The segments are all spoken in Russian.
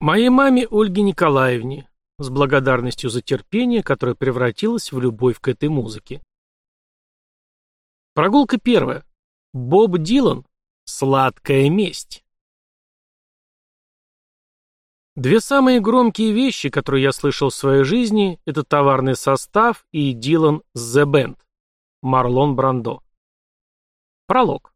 Моей маме Ольге Николаевне, с благодарностью за терпение, которое превратилось в любовь к этой музыке. Прогулка первая. Боб Дилан. Сладкая месть. Две самые громкие вещи, которые я слышал в своей жизни, это товарный состав и Дилан The Band. Марлон Брандо. Пролог.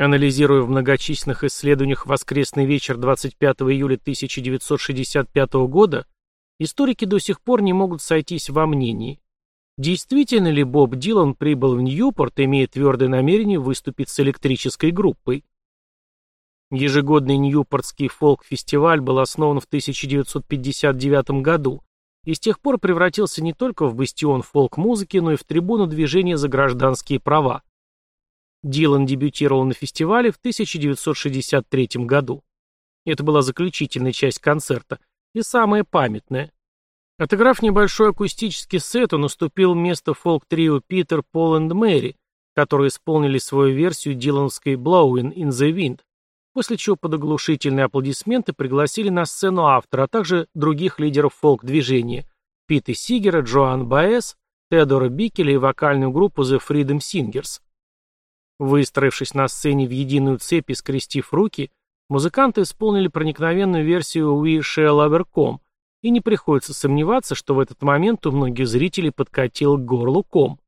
Анализируя в многочисленных исследованиях «Воскресный вечер» 25 июля 1965 года, историки до сих пор не могут сойтись во мнении, действительно ли Боб Дилан прибыл в Ньюпорт, имея твердое намерение выступить с электрической группой. Ежегодный Ньюпортский фолк-фестиваль был основан в 1959 году и с тех пор превратился не только в бастион фолк-музыки, но и в трибуну движения за гражданские права. Дилан дебютировал на фестивале в 1963 году. Это была заключительная часть концерта и самая памятная. Отыграв небольшой акустический сет, он уступил место фолк-трио Питер, Пол и Мэри, которые исполнили свою версию дилановской «Blowing in the Wind», после чего под оглушительные аплодисменты пригласили на сцену автора, а также других лидеров фолк-движения Пита Сигера, Джоан Баэс, Теодора Бикеля и вокальную группу The Freedom Singers. Выстроившись на сцене в единую цепь и скрестив руки, музыканты исполнили проникновенную версию «We Shall Overcome», и не приходится сомневаться, что в этот момент у многих зрителей подкатил к ком.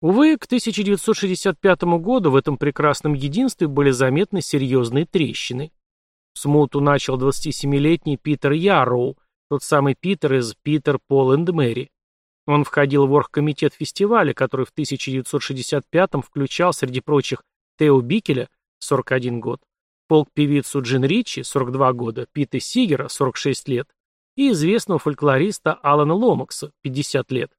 Увы, к 1965 году в этом прекрасном единстве были заметны серьезные трещины. Смуту начал 27-летний Питер Ярроу, тот самый Питер из «Питер, Пол и Мэри». Он входил в оргкомитет фестиваля, который в 1965-м включал, среди прочих, Тео Бикеля, 41 год, полк-певицу Джин Ричи, 42 года, Пита Сигера, 46 лет, и известного фольклориста Алана Ломакса, 50 лет.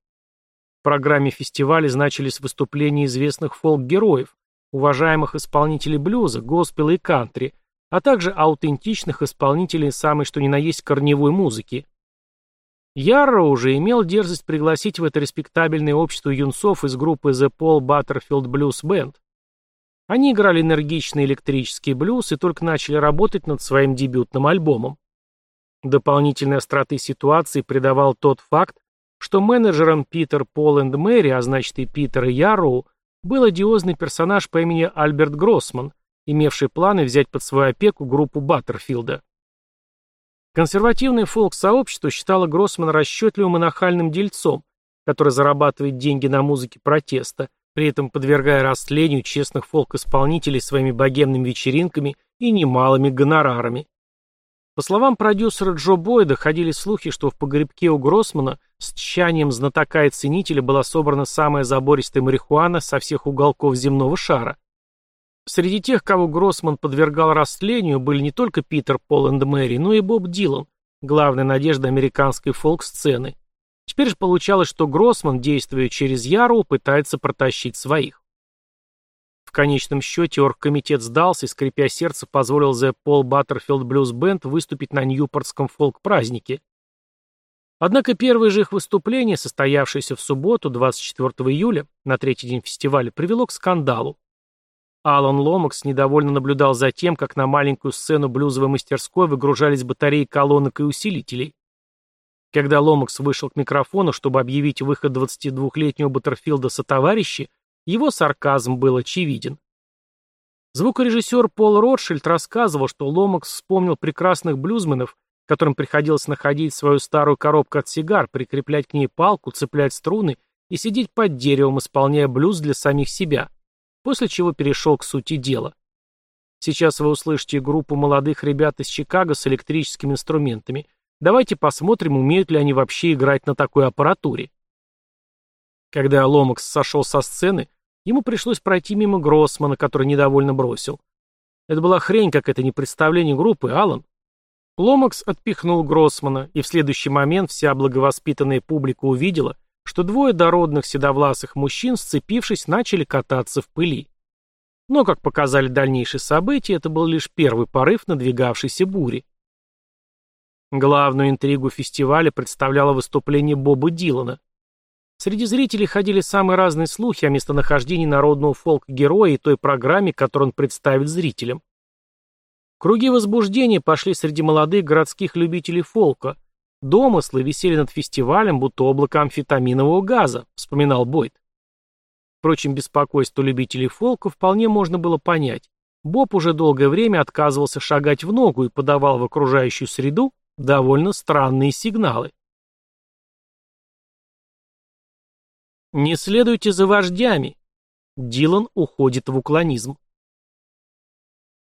В программе фестиваля значились выступления известных фолк-героев, уважаемых исполнителей блюза, госпела и кантри, а также аутентичных исполнителей самой что ни на есть корневой музыки. Ярро уже имел дерзость пригласить в это респектабельное общество юнцов из группы The Paul Butterfield Blues Band. Они играли энергичный электрический блюз и только начали работать над своим дебютным альбомом. Дополнительной остроты ситуации придавал тот факт, что менеджером Питер Пол и Мэри, а значит и Питер и Ярроу, был одиозный персонаж по имени Альберт Гроссман, имевший планы взять под свою опеку группу Баттерфилда. Консервативное фолк-сообщество считало Гроссмана расчетливым и нахальным дельцом, который зарабатывает деньги на музыке протеста, при этом подвергая растлению честных фолк-исполнителей своими богемными вечеринками и немалыми гонорарами. По словам продюсера Джо Бойда, ходили слухи, что в погребке у Гроссмана с тщанием знатока и ценителя была собрана самая забористая марихуана со всех уголков земного шара. Среди тех, кого Гроссман подвергал растлению, были не только Питер, Пол и Мэри, но и Боб Дилан, главная надежда американской фолк-сцены. Теперь же получалось, что Гроссман, действуя через Яру, пытается протащить своих. В конечном счете оргкомитет сдался и, скрипя сердце, позволил The Paul Butterfield Blues Band выступить на Ньюпортском фолк-празднике. Однако первое же их выступление, состоявшееся в субботу, 24 июля, на третий день фестиваля, привело к скандалу. Алан Ломакс недовольно наблюдал за тем, как на маленькую сцену блюзовой мастерской выгружались батареи колонок и усилителей. Когда Ломакс вышел к микрофону, чтобы объявить выход 22-летнего Баттерфилда со товарищи, его сарказм был очевиден. Звукорежиссер Пол Ротшильд рассказывал, что Ломакс вспомнил прекрасных блюзменов, которым приходилось находить свою старую коробку от сигар, прикреплять к ней палку, цеплять струны и сидеть под деревом, исполняя блюз для самих себя после чего перешел к сути дела. Сейчас вы услышите группу молодых ребят из Чикаго с электрическими инструментами. Давайте посмотрим, умеют ли они вообще играть на такой аппаратуре. Когда Ломакс сошел со сцены, ему пришлось пройти мимо Гроссмана, который недовольно бросил. Это была хрень, как это не представление группы, Алан. Ломакс отпихнул Гроссмана, и в следующий момент вся благовоспитанная публика увидела, что двое дородных седовласых мужчин, сцепившись, начали кататься в пыли. Но, как показали дальнейшие события, это был лишь первый порыв надвигавшейся бури. Главную интригу фестиваля представляло выступление Боба Дилана. Среди зрителей ходили самые разные слухи о местонахождении народного фолк-героя и той программе, которую он представит зрителям. Круги возбуждения пошли среди молодых городских любителей фолка. Домыслы висели над фестивалем, будто облако амфетаминового газа, вспоминал Бойд. Впрочем, беспокойство любителей фолка вполне можно было понять. Боб уже долгое время отказывался шагать в ногу и подавал в окружающую среду довольно странные сигналы. Не следуйте за вождями. Дилан уходит в уклонизм.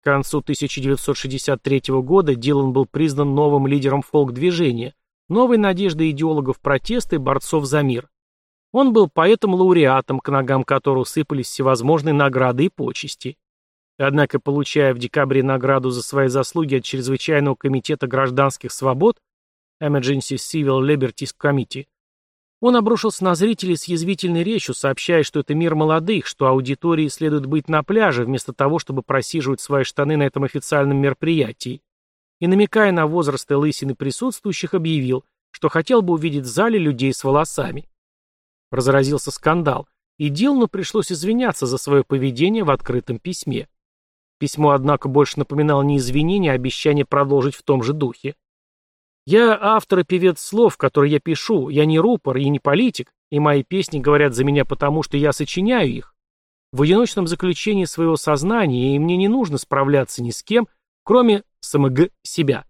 К концу 1963 года Дилан был признан новым лидером фолк-движения, новой надеждой идеологов протеста и борцов за мир. Он был поэтом-лауреатом, к ногам которого сыпались всевозможные награды и почести. Однако, получая в декабре награду за свои заслуги от Чрезвычайного комитета гражданских свобод Emergency Civil Liberties Committee, он обрушился на зрителей с язвительной речью, сообщая, что это мир молодых, что аудитории следует быть на пляже, вместо того, чтобы просиживать свои штаны на этом официальном мероприятии. И, намекая на возраст и лысины присутствующих, объявил, что хотел бы увидеть в зале людей с волосами. Разразился скандал, и Дилну пришлось извиняться за свое поведение в открытом письме. Письмо, однако, больше напоминало не извинение, а обещание продолжить в том же духе. «Я автор и певец слов, которые я пишу, я не рупор и не политик, и мои песни говорят за меня потому, что я сочиняю их. В одиночном заключении своего сознания, и мне не нужно справляться ни с кем, кроме СМГ себя».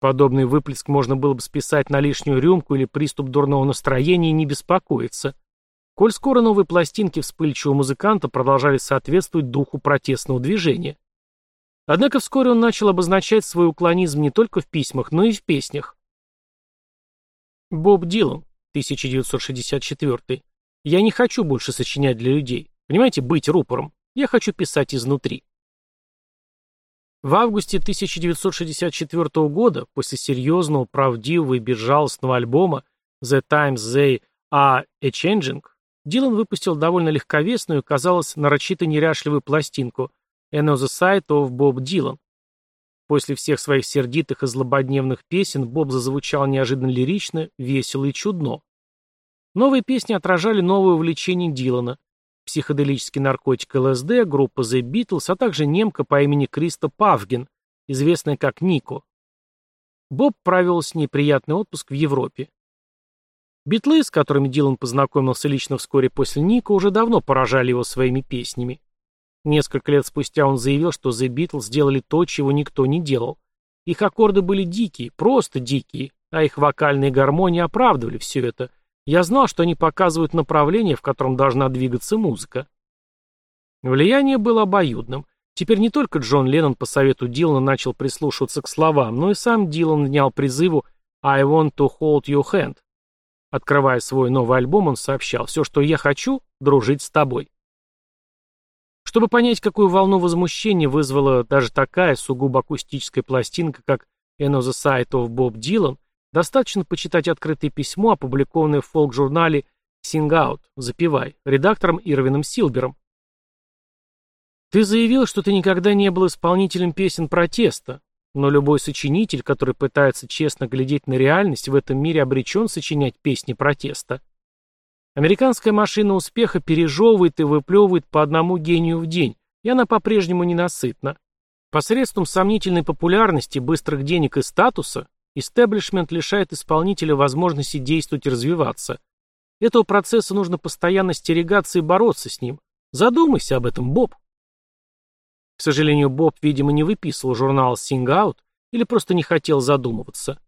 Подобный выплеск можно было бы списать на лишнюю рюмку или приступ дурного настроения и не беспокоиться. Коль скоро новые пластинки вспыльчивого музыканта продолжали соответствовать духу протестного движения. Однако вскоре он начал обозначать свой уклонизм не только в письмах, но и в песнях. Боб Дилан, 1964. Я не хочу больше сочинять для людей. Понимаете, быть рупором. Я хочу писать изнутри. В августе 1964 года, после серьезного, правдивого и безжалостного альбома The Times They Are A Changing, Дилан выпустил довольно легковесную, казалось, нарочито неряшливую пластинку «And on the side of Bob Dylan». После всех своих сердитых и злободневных песен Боб зазвучал неожиданно лирично, весело и чудно. Новые песни отражали новое увлечение Дилана, психоделический наркотик ЛСД, группа The Beatles, а также немка по имени Криста Павген, известная как Нико. Боб провел с ней приятный отпуск в Европе. Битлы, с которыми Дилан познакомился лично вскоре после Ника, уже давно поражали его своими песнями. Несколько лет спустя он заявил, что The Beatles сделали то, чего никто не делал. Их аккорды были дикие, просто дикие, а их вокальные гармонии оправдывали все это – я знал, что они показывают направление, в котором должна двигаться музыка. Влияние было обоюдным. Теперь не только Джон Леннон по совету Дилана начал прислушиваться к словам, но и сам Дилан внял призыву «I want to hold your hand». Открывая свой новый альбом, он сообщал «Все, что я хочу, дружить с тобой». Чтобы понять, какую волну возмущения вызвала даже такая сугубо акустическая пластинка, как «And Side of Bob Dylan», Достаточно почитать открытое письмо, опубликованное в фолк-журнале «Sing Out» «Запевай» редактором Ирвином Силбером. Ты заявил, что ты никогда не был исполнителем песен протеста, но любой сочинитель, который пытается честно глядеть на реальность, в этом мире обречен сочинять песни протеста. Американская машина успеха пережевывает и выплевывает по одному гению в день, и она по-прежнему ненасытна. Посредством сомнительной популярности, быстрых денег и статуса Истеблишмент лишает исполнителя возможности действовать и развиваться. Этого процесса нужно постоянно стерегаться и бороться с ним. Задумайся об этом, Боб. К сожалению, Боб, видимо, не выписывал журнал Sing Out или просто не хотел задумываться.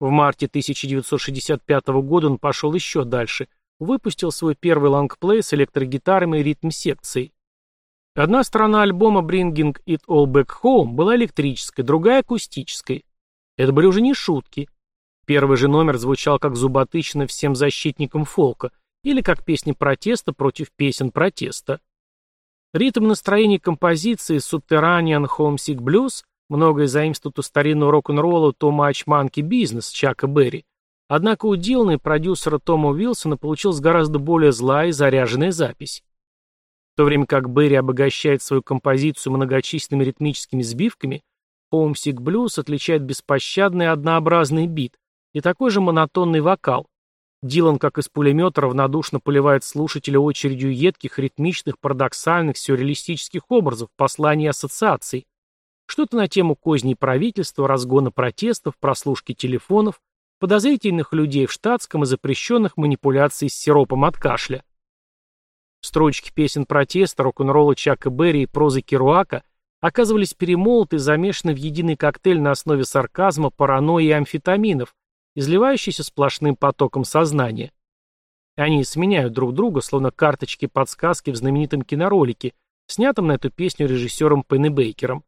В марте 1965 года он пошел еще дальше, выпустил свой первый лонгплей с электрогитарами и ритм-секцией. Одна сторона альбома Bringing It All Back Home была электрической, другая акустической. Это были уже не шутки. Первый же номер звучал как зуботычина всем защитникам фолка или как песни протеста против песен протеста. Ритм настроения композиции Subterranean Homesick Blues многое заимствует у старинного рок-н-ролла Much Monkey Business Чака Берри. Однако у Дилана и продюсера Тома Уилсона получилась гораздо более злая и заряженная запись. В то время как Берри обогащает свою композицию многочисленными ритмическими сбивками, Homesick Blues отличает беспощадный однообразный бит и такой же монотонный вокал. Дилан, как из пулемета, равнодушно поливает слушателя очередью едких, ритмичных, парадоксальных, сюрреалистических образов, посланий ассоциаций. Что-то на тему козней правительства, разгона протестов, прослушки телефонов, подозрительных людей в штатском и запрещенных манипуляций с сиропом от кашля. Строчки песен протеста, рок-н-ролла Чака Берри и прозы Керуака оказывались перемолоты и замешаны в единый коктейль на основе сарказма, паранойи и амфетаминов, изливающийся сплошным потоком сознания. Они сменяют друг друга, словно карточки-подсказки в знаменитом киноролике, снятом на эту песню режиссером Пенни Бейкером.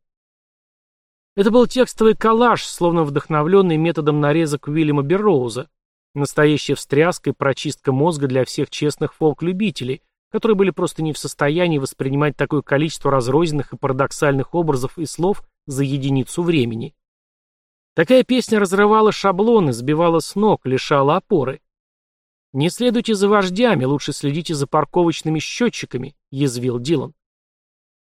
Это был текстовый коллаж, словно вдохновленный методом нарезок Уильяма Берроуза. Настоящая встряска и прочистка мозга для всех честных фолк-любителей, которые были просто не в состоянии воспринимать такое количество разрозненных и парадоксальных образов и слов за единицу времени. Такая песня разрывала шаблоны, сбивала с ног, лишала опоры. «Не следуйте за вождями, лучше следите за парковочными счетчиками», — язвил Дилан.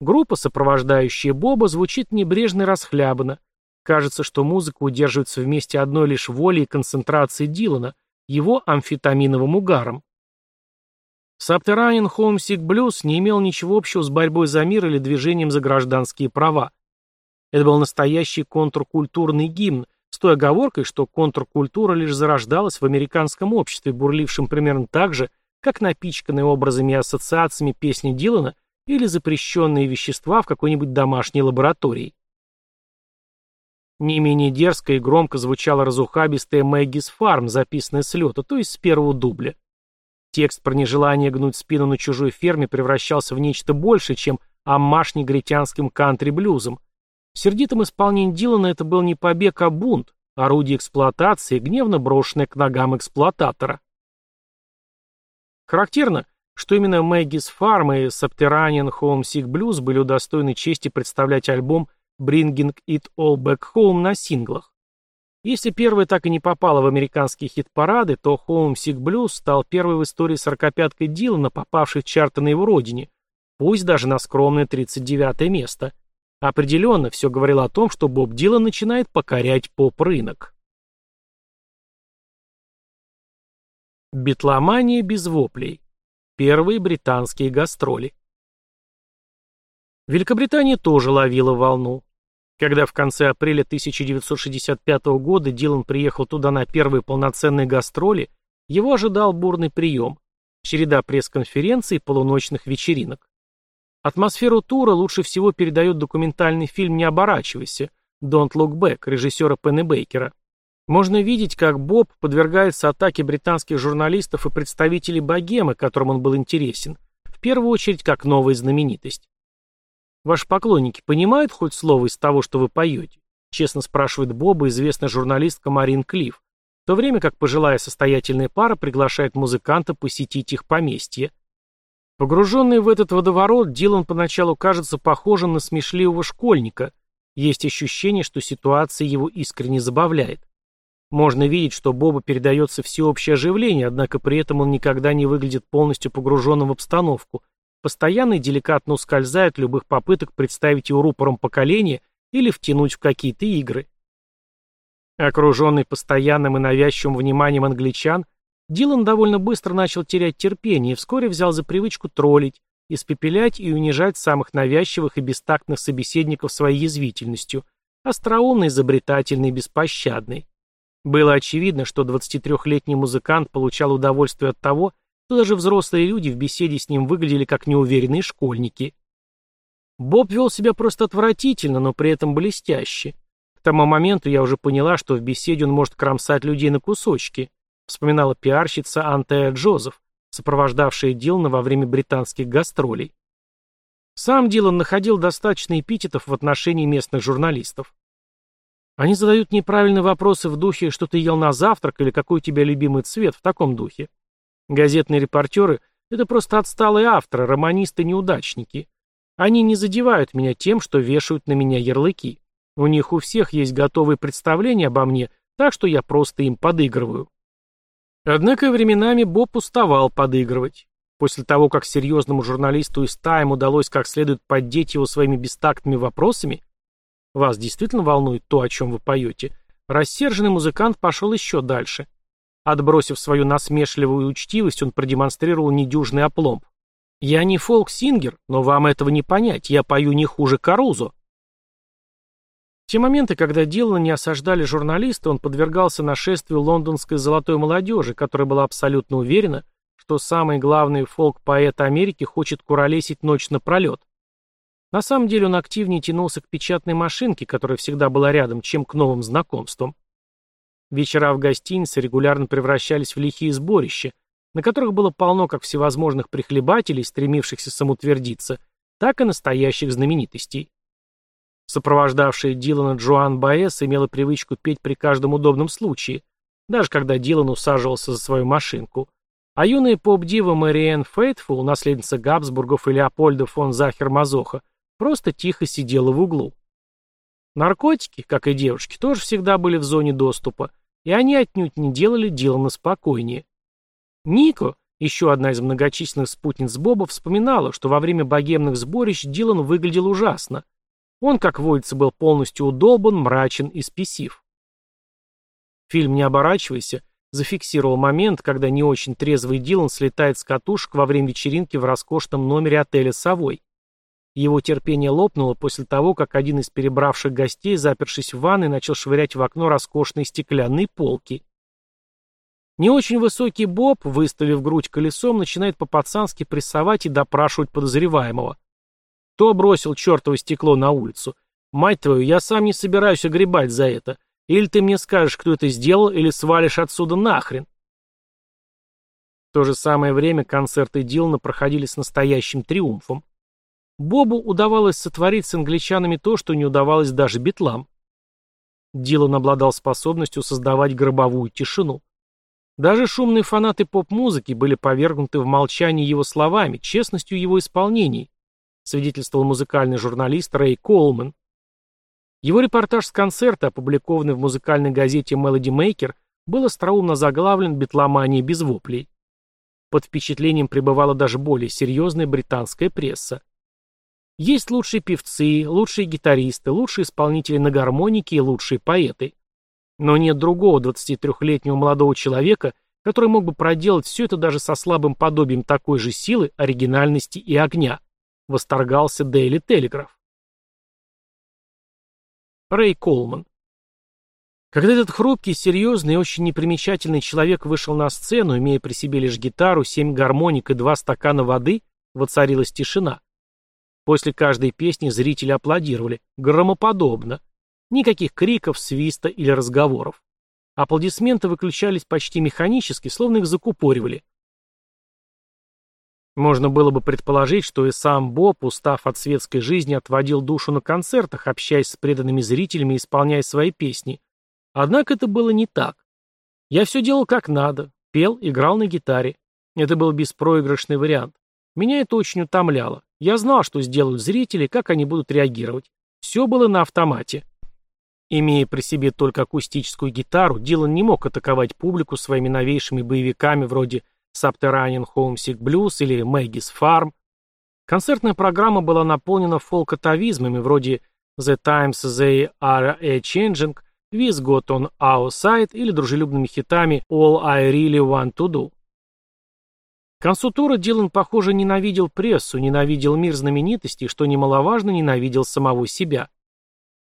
Группа, сопровождающая Боба, звучит небрежно и расхлябанно. Кажется, что музыка удерживается вместе одной лишь воли и концентрации Дилана, его амфетаминовым угаром. Subterranean Homesick Blues не имел ничего общего с борьбой за мир или движением за гражданские права. Это был настоящий контркультурный гимн, с той оговоркой, что контркультура лишь зарождалась в американском обществе, бурлившем примерно так же, как напичканные образами и ассоциациями песни Дилана или запрещенные вещества в какой-нибудь домашней лаборатории. Не менее дерзко и громко звучала разухабистая Мэггис Фарм, записанная с лета, то есть с первого дубля. Текст про нежелание гнуть спину на чужой ферме превращался в нечто большее, чем аммаш негритянским кантри-блюзом. В сердитом исполнении Дилана это был не побег, а бунт, орудие эксплуатации, гневно брошенное к ногам эксплуататора. Характерно, что именно Мэггис Фарм и Subterranean Homesick Blues были удостоены чести представлять альбом Bringing It All Back Home на синглах. Если первая так и не попала в американские хит-парады, то Homesick Blues стал первой в истории сорокопяткой Дилана, попавшей в чарты на его родине, пусть даже на скромное 39 место. Определенно, все говорило о том, что Боб Дилан начинает покорять поп-рынок. Битломания без воплей. Первые британские гастроли. Великобритания тоже ловила волну. Когда в конце апреля 1965 года Дилан приехал туда на первые полноценные гастроли, его ожидал бурный прием, череда пресс-конференций и полуночных вечеринок. Атмосферу тура лучше всего передает документальный фильм «Не оборачивайся» «Don't Look Back» режиссера Пенни Бейкера. Можно видеть, как Боб подвергается атаке британских журналистов и представителей богемы, которым он был интересен, в первую очередь как новая знаменитость. Ваши поклонники понимают хоть слово из того, что вы поете? Честно спрашивает Боба известная журналистка Марин Клифф, в то время как пожилая состоятельная пара приглашает музыканта посетить их поместье. Погруженный в этот водоворот, Дилан поначалу кажется похожим на смешливого школьника. Есть ощущение, что ситуация его искренне забавляет. Можно видеть, что Боба передается всеобщее оживление, однако при этом он никогда не выглядит полностью погруженным в обстановку, постоянно и деликатно ускользает любых попыток представить его рупором поколения или втянуть в какие-то игры. Окруженный постоянным и навязчивым вниманием англичан, Дилан довольно быстро начал терять терпение и вскоре взял за привычку троллить, испепелять и унижать самых навязчивых и бестактных собеседников своей язвительностью, остроумный, изобретательный и беспощадный. Было очевидно, что 23-летний музыкант получал удовольствие от того, что даже взрослые люди в беседе с ним выглядели как неуверенные школьники. Боб вел себя просто отвратительно, но при этом блестяще. К тому моменту я уже поняла, что в беседе он может кромсать людей на кусочки, вспоминала пиарщица Антея Джозеф, сопровождавшая Дилана во время британских гастролей. Сам Дилан находил достаточно эпитетов в отношении местных журналистов. Они задают неправильные вопросы в духе «что ты ел на завтрак» или «какой у тебя любимый цвет» в таком духе. Газетные репортеры — это просто отсталые авторы, романисты-неудачники. Они не задевают меня тем, что вешают на меня ярлыки. У них у всех есть готовые представления обо мне, так что я просто им подыгрываю. Однако временами Боб уставал подыгрывать. После того, как серьезному журналисту из Тайм удалось как следует поддеть его своими бестактными вопросами, вас действительно волнует то, о чем вы поете, рассерженный музыкант пошел еще дальше – Отбросив свою насмешливую учтивость, он продемонстрировал недюжный опломб. «Я не фолк-сингер, но вам этого не понять, я пою не хуже Карузо». В те моменты, когда Дилана не осаждали журналисты, он подвергался нашествию лондонской золотой молодежи, которая была абсолютно уверена, что самый главный фолк-поэт Америки хочет куролесить ночь напролет. На самом деле он активнее тянулся к печатной машинке, которая всегда была рядом, чем к новым знакомствам. Вечера в гостинице регулярно превращались в лихие сборища, на которых было полно как всевозможных прихлебателей, стремившихся самоутвердиться, так и настоящих знаменитостей. Сопровождавшая Дилана Джоан Баэс имела привычку петь при каждом удобном случае, даже когда Дилан усаживался за свою машинку. А юная поп-дива Мэриэн Фейтфул, наследница Габсбургов и Леопольда фон Захер-Мазоха, просто тихо сидела в углу. Наркотики, как и девушки, тоже всегда были в зоне доступа, и они отнюдь не делали Дилана спокойнее. Нико, еще одна из многочисленных спутниц Боба, вспоминала, что во время богемных сборищ Дилан выглядел ужасно – он, как водится, был полностью удолбан, мрачен и спесив. Фильм «Не оборачивайся» зафиксировал момент, когда не очень трезвый Дилан слетает с катушек во время вечеринки в роскошном номере отеля «Совой». Его терпение лопнуло после того, как один из перебравших гостей, запершись в ванной, начал швырять в окно роскошные стеклянные полки. Не очень высокий Боб, выставив грудь колесом, начинает по-пацански прессовать и допрашивать подозреваемого. Кто бросил чертово стекло на улицу? Мать твою, я сам не собираюсь огребать за это. Или ты мне скажешь, кто это сделал, или свалишь отсюда нахрен. В то же самое время концерты Дилана проходили с настоящим триумфом. Бобу удавалось сотворить с англичанами то, что не удавалось даже битлам. Дилан обладал способностью создавать гробовую тишину. Даже шумные фанаты поп-музыки были повергнуты в молчание его словами, честностью его исполнений, свидетельствовал музыкальный журналист Рэй Колман. Его репортаж с концерта, опубликованный в музыкальной газете Melody Maker, был остроумно заглавлен «Битломания без воплей». Под впечатлением пребывала даже более серьезная британская пресса. Есть лучшие певцы, лучшие гитаристы, лучшие исполнители на гармонике и лучшие поэты. Но нет другого 23-летнего молодого человека, который мог бы проделать все это даже со слабым подобием такой же силы, оригинальности и огня восторгался Дейли Телеграф. Рэй Колман Когда этот хрупкий, серьезный и очень непримечательный человек вышел на сцену, имея при себе лишь гитару, семь гармоник и два стакана воды, воцарилась тишина. После каждой песни зрители аплодировали, громоподобно. Никаких криков, свиста или разговоров. Аплодисменты выключались почти механически, словно их закупоривали. Можно было бы предположить, что и сам Боб, устав от светской жизни, отводил душу на концертах, общаясь с преданными зрителями и исполняя свои песни. Однако это было не так. Я все делал как надо, пел, играл на гитаре. Это был беспроигрышный вариант. Меня это очень утомляло. Я знал, что сделают зрители, как они будут реагировать. Все было на автомате. Имея при себе только акустическую гитару, Дилан не мог атаковать публику своими новейшими боевиками вроде Subterranean Homesick Blues или Maggie's Farm. Концертная программа была наполнена фолкотавизмами вроде The Times They Are A Changing, With God On Our Side или дружелюбными хитами All I Really Want To Do. К концу тура Дилан, похоже, ненавидел прессу, ненавидел мир знаменитостей, что немаловажно, ненавидел самого себя.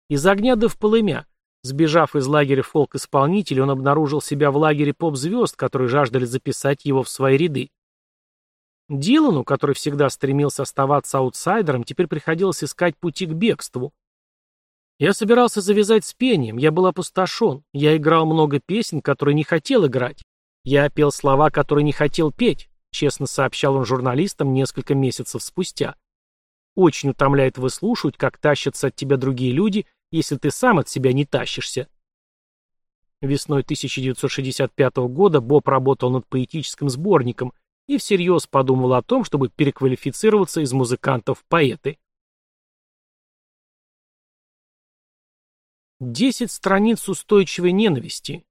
Из огня до в полымя, Сбежав из лагеря фолк-исполнителей, он обнаружил себя в лагере поп-звезд, которые жаждали записать его в свои ряды. Дилану, который всегда стремился оставаться аутсайдером, теперь приходилось искать пути к бегству. Я собирался завязать с пением, я был опустошен, я играл много песен, которые не хотел играть. Я пел слова, которые не хотел петь, честно сообщал он журналистам несколько месяцев спустя. Очень утомляет выслушивать, как тащатся от тебя другие люди если ты сам от себя не тащишься. Весной 1965 года Боб работал над поэтическим сборником и всерьез подумал о том, чтобы переквалифицироваться из музыкантов в поэты. Десять страниц устойчивой ненависти.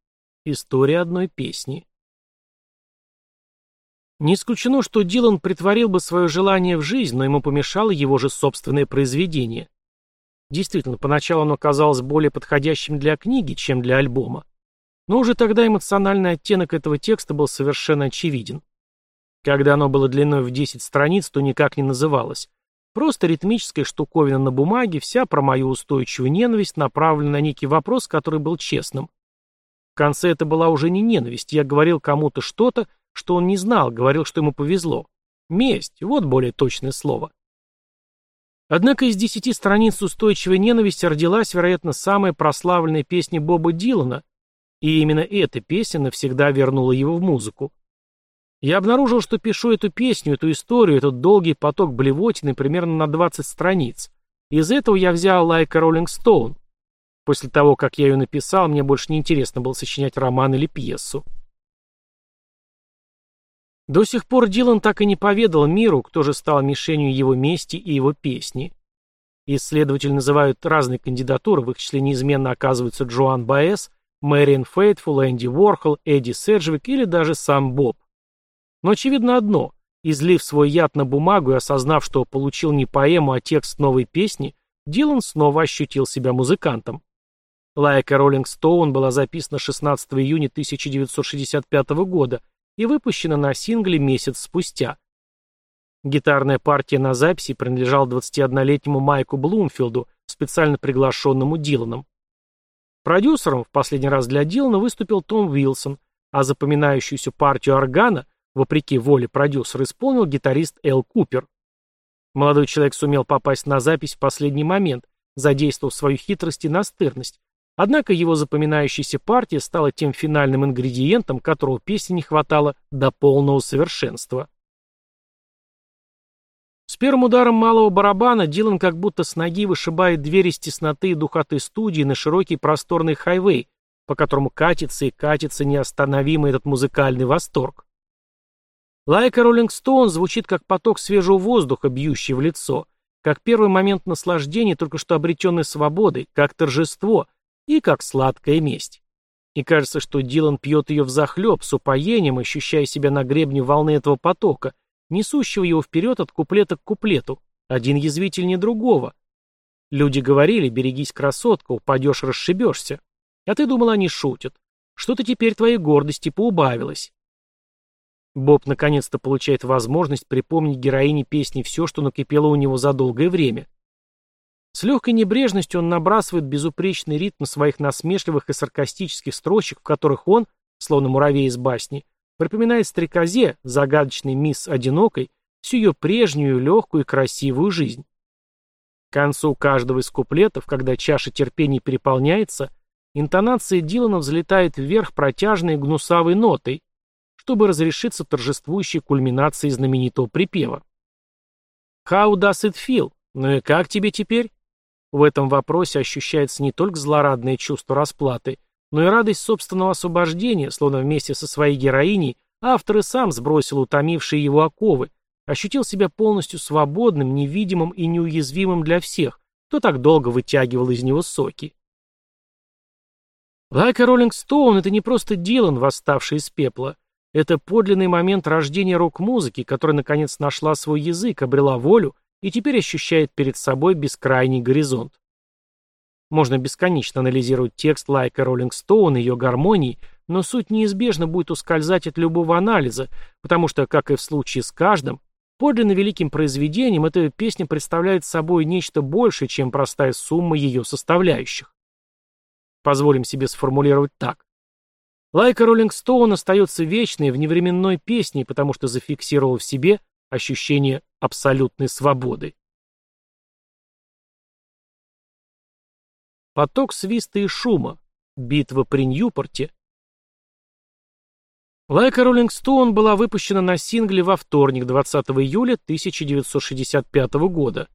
История одной песни. Не исключено, что Дилан притворил бы свое желание в жизнь, но ему помешало его же собственное произведение. Действительно, поначалу оно казалось более подходящим для книги, чем для альбома. Но уже тогда эмоциональный оттенок этого текста был совершенно очевиден. Когда оно было длиной в 10 страниц, то никак не называлось Просто ритмическая штуковина на бумаге, вся про мою устойчивую ненависть, направлена на некий вопрос, который был честным. В конце это была уже не ненависть, я говорил кому-то что-то, что он не знал, говорил, что ему повезло. Месть, вот более точное слово. Однако из десяти страниц устойчивой ненависти родилась, вероятно, самая прославленная песня Боба Дилана, и именно эта песня навсегда вернула его в музыку. Я обнаружил, что пишу эту песню, эту историю, этот долгий поток блевотины примерно на 20 страниц. Из этого я взял «Like a Rolling Stone». После того, как я ее написал, мне больше не интересно было сочинять роман или пьесу. До сих пор Дилан так и не поведал миру, кто же стал мишенью его мести и его песни. Исследователи называют разные кандидатуры, в их числе неизменно оказываются Джоан Баэс, Мэриан Фейтфул, Энди Уорхол, Эдди Седжвик или даже сам Боб. Но очевидно одно – излив свой яд на бумагу и осознав, что получил не поэму, а текст новой песни, Дилан снова ощутил себя музыкантом. Лайка Роллинг Стоун была записана 16 июня 1965 года и выпущена на сингле месяц спустя. Гитарная партия на записи принадлежала 21-летнему Майку Блумфилду, специально приглашенному Диланом. Продюсером в последний раз для Дилана выступил Том Уилсон, а запоминающуюся партию органа, вопреки воле продюсера, исполнил гитарист Эл Купер. Молодой человек сумел попасть на запись в последний момент, задействовав свою хитрость и настырность, Однако его запоминающаяся партия стала тем финальным ингредиентом, которого песне не хватало до полного совершенства. С первым ударом малого барабана Дилан как будто с ноги вышибает двери из тесноты и духоты студии на широкий просторный хайвей, по которому катится и катится неостановимый этот музыкальный восторг. Лайка Роллинг Стоун звучит как поток свежего воздуха, бьющий в лицо, как первый момент наслаждения только что обретенной свободой, как торжество – и как сладкая месть. И кажется, что Дилан пьет ее взахлеб, с упоением, ощущая себя на гребне волны этого потока, несущего его вперед от куплета к куплету, один язвительнее другого. Люди говорили, берегись, красотка, упадешь, расшибешься. А ты думал, они шутят. Что-то теперь твоей гордости поубавилось. Боб наконец-то получает возможность припомнить героине песни все, что накипело у него за долгое время. С легкой небрежностью он набрасывает безупречный ритм своих насмешливых и саркастических строчек, в которых он, словно муравей из басни, припоминает стрекозе, загадочной мисс Одинокой, всю ее прежнюю, легкую и красивую жизнь. К концу каждого из куплетов, когда чаша терпения переполняется, интонация Дилана взлетает вверх протяжной гнусавой нотой, чтобы разрешиться торжествующей кульминацией знаменитого припева. «How does it feel? Ну и как тебе теперь?» В этом вопросе ощущается не только злорадное чувство расплаты, но и радость собственного освобождения, словно вместе со своей героиней автор и сам сбросил утомившие его оковы, ощутил себя полностью свободным, невидимым и неуязвимым для всех, кто так долго вытягивал из него соки. Лайка Роллинг Стоун — это не просто Дилан, восставший из пепла. Это подлинный момент рождения рок-музыки, которая наконец нашла свой язык, обрела волю и теперь ощущает перед собой бескрайний горизонт. Можно бесконечно анализировать текст Лайка Роллинг Стоун и ее гармонии, но суть неизбежно будет ускользать от любого анализа, потому что, как и в случае с каждым, подлинно великим произведением эта песня представляет собой нечто большее, чем простая сумма ее составляющих. Позволим себе сформулировать так. Лайка Роллинг Стоун остается вечной вневременной песней, потому что зафиксировал в себе ощущение абсолютной свободы. Поток свиста и шума. Битва при Ньюпорте. Лайка Роллинг Стоун была выпущена на сингле во вторник, 20 июля 1965 года.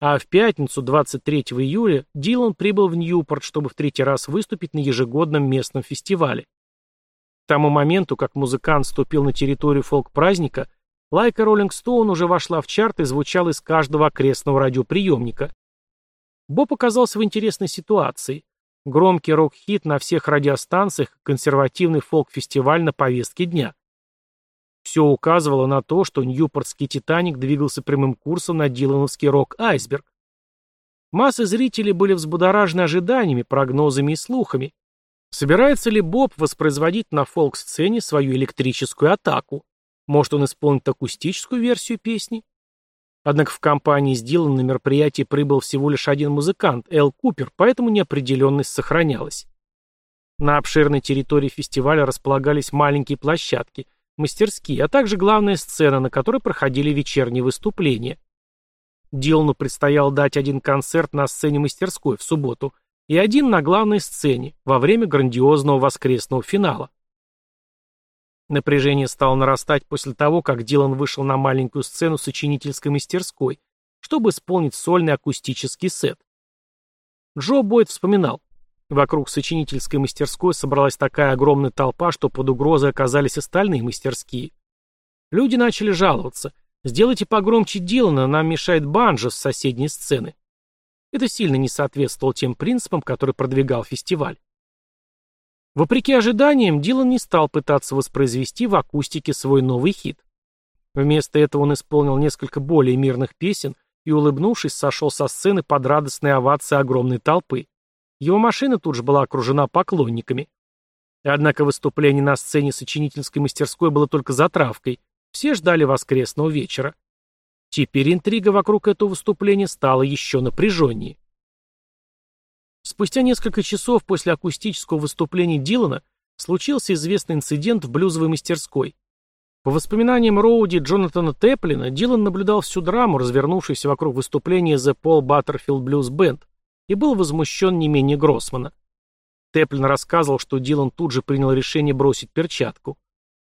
А в пятницу, 23 июля, Дилан прибыл в Ньюпорт, чтобы в третий раз выступить на ежегодном местном фестивале. К тому моменту, как музыкант вступил на территорию фолк-праздника, Лайка Роллинг Стоун уже вошла в чарт и звучала из каждого окрестного радиоприемника. Боб оказался в интересной ситуации. Громкий рок-хит на всех радиостанциях, консервативный фолк-фестиваль на повестке дня. Все указывало на то, что Ньюпортский «Титаник» двигался прямым курсом на Дилановский рок-айсберг. Массы зрителей были взбудоражены ожиданиями, прогнозами и слухами. Собирается ли Боб воспроизводить на фолк-сцене свою электрическую атаку? Может, он исполнит акустическую версию песни? Однако в компании с Дилан на мероприятие прибыл всего лишь один музыкант, Эл Купер, поэтому неопределенность сохранялась. На обширной территории фестиваля располагались маленькие площадки, мастерские, а также главная сцена, на которой проходили вечерние выступления. Дилану предстояло дать один концерт на сцене мастерской в субботу и один на главной сцене во время грандиозного воскресного финала. Напряжение стало нарастать после того, как Дилан вышел на маленькую сцену сочинительской мастерской, чтобы исполнить сольный акустический сет. Джо Бойд вспоминал. Вокруг сочинительской мастерской собралась такая огромная толпа, что под угрозой оказались остальные мастерские. Люди начали жаловаться. «Сделайте погромче Дилана, нам мешает банджо с соседней сцены». Это сильно не соответствовало тем принципам, которые продвигал фестиваль. Вопреки ожиданиям, Дилан не стал пытаться воспроизвести в акустике свой новый хит. Вместо этого он исполнил несколько более мирных песен и, улыбнувшись, сошел со сцены под радостные овации огромной толпы. Его машина тут же была окружена поклонниками. Однако выступление на сцене сочинительской мастерской было только затравкой. Все ждали воскресного вечера. Теперь интрига вокруг этого выступления стала еще напряженнее. Спустя несколько часов после акустического выступления Дилана случился известный инцидент в блюзовой мастерской. По воспоминаниям Роуди Джонатана Теплина, Дилан наблюдал всю драму, развернувшуюся вокруг выступления The Paul Butterfield Blues Band, и был возмущен не менее Гроссмана. Теплин рассказывал, что Дилан тут же принял решение бросить перчатку.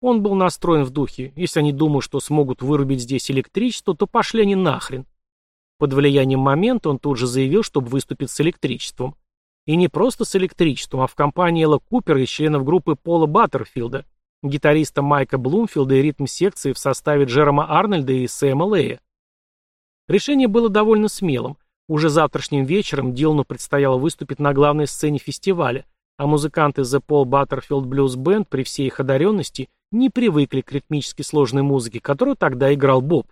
Он был настроен в духе, если они думают, что смогут вырубить здесь электричество, то пошли они нахрен. Под влиянием момента он тут же заявил, чтобы выступить с электричеством. И не просто с электричеством, а в компании Элла Купера и членов группы Пола Баттерфилда, гитариста Майка Блумфилда и ритм-секции в составе Джерома Арнольда и Сэма Лея. Решение было довольно смелым. Уже завтрашним вечером Дилану предстояло выступить на главной сцене фестиваля, а музыканты The Paul Butterfield Blues Band при всей их одаренности не привыкли к ритмически сложной музыке, которую тогда играл Боб.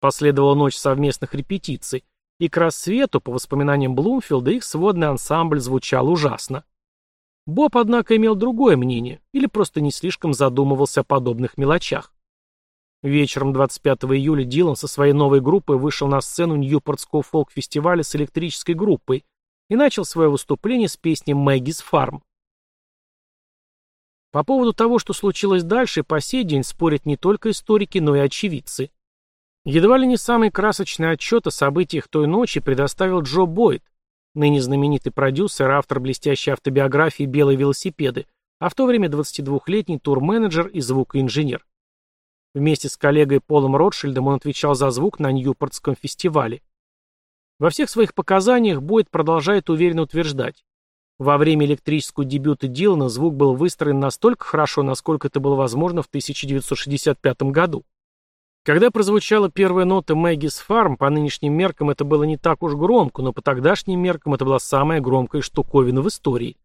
Последовала ночь совместных репетиций, и к рассвету, по воспоминаниям Блумфилда, их сводный ансамбль звучал ужасно. Боб, однако, имел другое мнение, или просто не слишком задумывался о подобных мелочах. Вечером 25 июля Дилан со своей новой группой вышел на сцену Ньюпортского фолк-фестиваля с электрической группой и начал свое выступление с песней «Мэггис Фарм». По поводу того, что случилось дальше, по сей день спорят не только историки, но и очевидцы. Едва ли не самый красочный отчет о событиях той ночи предоставил Джо Бойд, ныне знаменитый продюсер, автор блестящей автобиографии «Белые велосипеды», а в то время 22-летний турменеджер и звукоинженер. Вместе с коллегой Полом Ротшильдом он отвечал за звук на Ньюпортском фестивале. Во всех своих показаниях Бойд продолжает уверенно утверждать. Во время электрического дебюта Дилана звук был выстроен настолько хорошо, насколько это было возможно в 1965 году. Когда прозвучала первая нота Мэггис Фарм, по нынешним меркам это было не так уж громко, но по тогдашним меркам это была самая громкая штуковина в истории.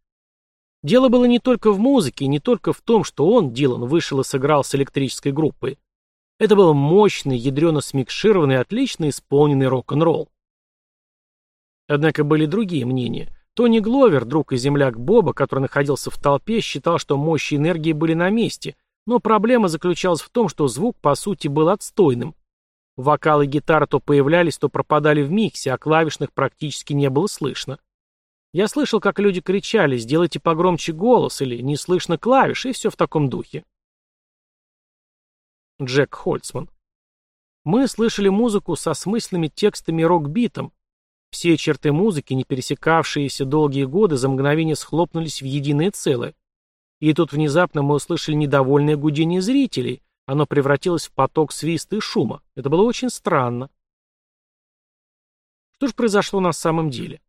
Дело было не только в музыке, не только в том, что он, Дилан, вышел и сыграл с электрической группой. Это был мощный, ядрено смикшированный, отлично исполненный рок-н-ролл. Однако были другие мнения. Тони Гловер, друг и земляк Боба, который находился в толпе, считал, что мощь и энергии были на месте, но проблема заключалась в том, что звук, по сути, был отстойным. Вокалы и гитара то появлялись, то пропадали в миксе, а клавишных практически не было слышно. Я слышал, как люди кричали «сделайте погромче голос» или «не слышно клавиш» и все в таком духе. Джек Хольцман. Мы слышали музыку со смысленными текстами рок-битом. Все черты музыки, не пересекавшиеся долгие годы, за мгновение схлопнулись в единое целое. И тут внезапно мы услышали недовольное гудение зрителей. Оно превратилось в поток свиста и шума. Это было очень странно. Что же произошло на самом деле?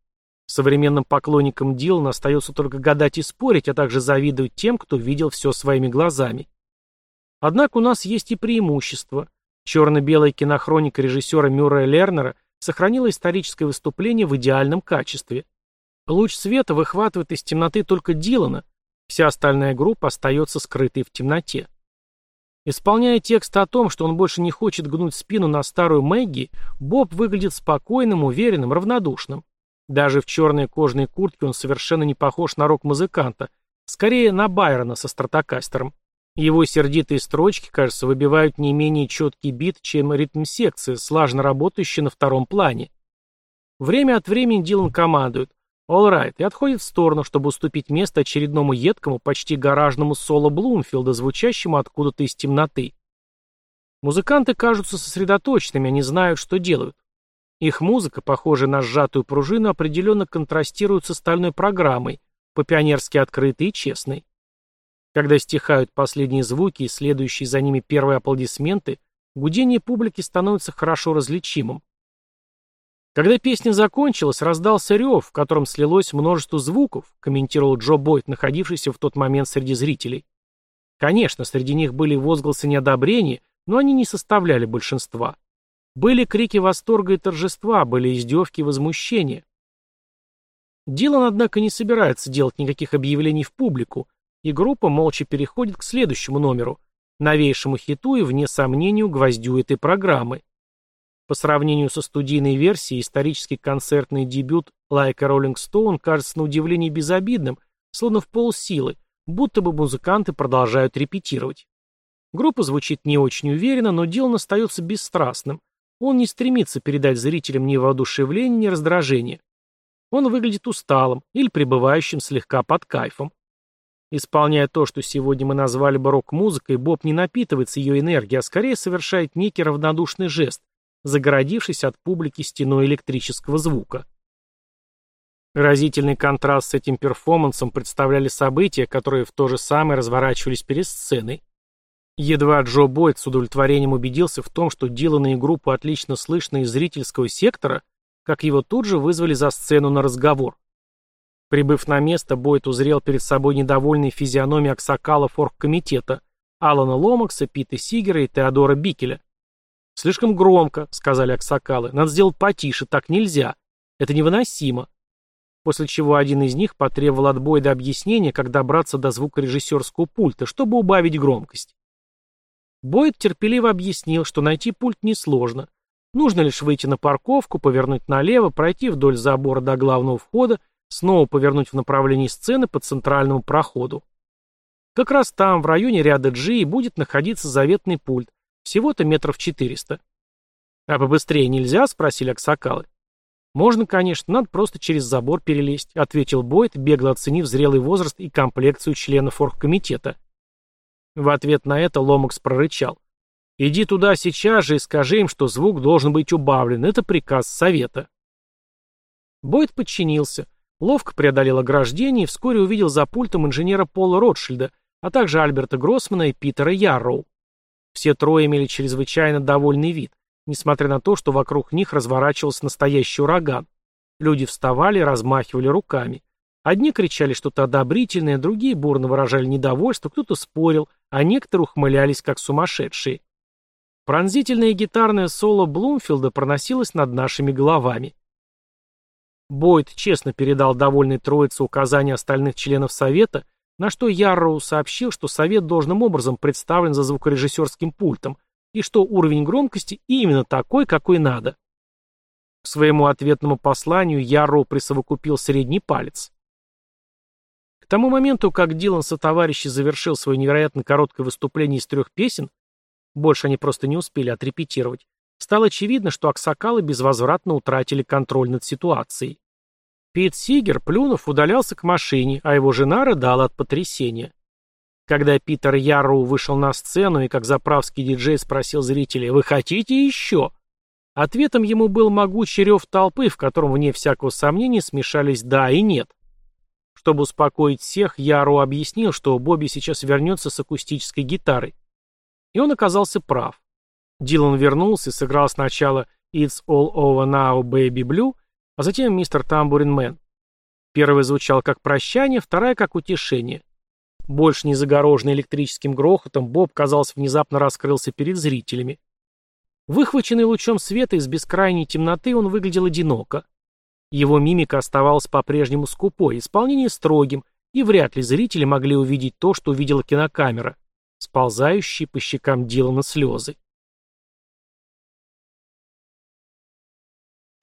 Современным поклонникам Дилана остается только гадать и спорить, а также завидовать тем, кто видел все своими глазами. Однако у нас есть и преимущество. Черно-белая кинохроника режиссера Мюррея Лернера сохранила историческое выступление в идеальном качестве. Луч света выхватывает из темноты только Дилана, Вся остальная группа остается скрытой в темноте. Исполняя текст о том, что он больше не хочет гнуть спину на старую Мэгги, Боб выглядит спокойным, уверенным, равнодушным. Даже в черной кожаной куртке он совершенно не похож на рок-музыканта, скорее на Байрона со стратокастером. Его сердитые строчки, кажется, выбивают не менее четкий бит, чем ритм-секция, слажно работающая на втором плане. Время от времени Дилан командует «All right» и отходит в сторону, чтобы уступить место очередному едкому, почти гаражному соло Блумфилда, звучащему откуда-то из темноты. Музыканты кажутся сосредоточенными, они знают, что делают. Их музыка, похожая на сжатую пружину, определенно контрастирует с остальной программой, по-пионерски открытой и честной. Когда стихают последние звуки и следующие за ними первые аплодисменты, гудение публики становится хорошо различимым. Когда песня закончилась, раздался рев, в котором слилось множество звуков, комментировал Джо Бойт, находившийся в тот момент среди зрителей. Конечно, среди них были возгласы неодобрения, но они не составляли большинства. Были крики восторга и торжества, были издевки и возмущения. Дилан, однако, не собирается делать никаких объявлений в публику, и группа молча переходит к следующему номеру, новейшему хиту и, вне сомнению, гвоздю этой программы. По сравнению со студийной версией, исторический концертный дебют «Like a Rolling Stone» кажется на удивление безобидным, словно в полсилы, будто бы музыканты продолжают репетировать. Группа звучит не очень уверенно, но Дилан остается бесстрастным. Он не стремится передать зрителям ни воодушевление, ни раздражение. Он выглядит усталым или пребывающим слегка под кайфом. Исполняя то, что сегодня мы назвали бы рок-музыкой, Боб не напитывается ее энергией, а скорее совершает некий равнодушный жест, загородившись от публики стеной электрического звука. Разительный контраст с этим перформансом представляли события, которые в то же самое разворачивались перед сценой. Едва Джо Бойд с удовлетворением убедился в том, что Дилана и группу отлично слышно из зрительского сектора, как его тут же вызвали за сцену на разговор. Прибыв на место, Бойт узрел перед собой недовольные физиономии аксакалов оргкомитета Алана Ломакса, Пита Сигера и Теодора Бикеля. «Слишком громко», — сказали аксакалы. «Надо сделать потише, так нельзя. Это невыносимо». После чего один из них потребовал от Бойда объяснения, как добраться до звукорежиссерского пульта, чтобы убавить громкость. Бойд терпеливо объяснил, что найти пульт несложно. Нужно лишь выйти на парковку, повернуть налево, пройти вдоль забора до главного входа снова повернуть в направлении сцены по центральному проходу. Как раз там, в районе ряда G, будет находиться заветный пульт, всего-то метров 400. «А побыстрее нельзя?» — спросили аксакалы. «Можно, конечно, надо просто через забор перелезть», — ответил Бойд, бегло оценив зрелый возраст и комплекцию членов оргкомитета. В ответ на это Ломакс прорычал. «Иди туда сейчас же и скажи им, что звук должен быть убавлен. Это приказ совета». Бойд подчинился, Ловко преодолел ограждение и вскоре увидел за пультом инженера Пола Ротшильда, а также Альберта Гроссмана и Питера Ярроу. Все трое имели чрезвычайно довольный вид, несмотря на то, что вокруг них разворачивался настоящий ураган. Люди вставали и размахивали руками. Одни кричали что-то одобрительное, другие бурно выражали недовольство, кто-то спорил, а некоторые ухмылялись как сумасшедшие. Пронзительное гитарное соло Блумфилда проносилось над нашими головами. Бойд честно передал довольной троице указания остальных членов Совета, на что Ярроу сообщил, что Совет должным образом представлен за звукорежиссерским пультом и что уровень громкости именно такой, какой надо. К своему ответному посланию Ярроу присовокупил средний палец. К тому моменту, как Дилан со товарищи завершил свое невероятно короткое выступление из трех песен, больше они просто не успели отрепетировать, стало очевидно, что аксакалы безвозвратно утратили контроль над ситуацией. Пит Сигер, плюнув, удалялся к машине, а его жена рыдала от потрясения. Когда Питер Ярроу вышел на сцену и как заправский диджей спросил зрителей «Вы хотите еще?», ответом ему был могучий рев толпы, в котором, вне всякого сомнения, смешались «да» и «нет». Чтобы успокоить всех, Ярроу объяснил, что Бобби сейчас вернется с акустической гитарой. И он оказался прав. Дилан вернулся и сыграл сначала «It's all over now, baby blue», а затем мистер Тамбурин Мэн. Первая звучала как прощание, вторая как утешение. Больше не загороженный электрическим грохотом, Боб, казалось, внезапно раскрылся перед зрителями. Выхваченный лучом света из бескрайней темноты, он выглядел одиноко. Его мимика оставалась по-прежнему скупой, исполнение строгим, и вряд ли зрители могли увидеть то, что увидела кинокамера, сползающие по щекам Дилана слезы.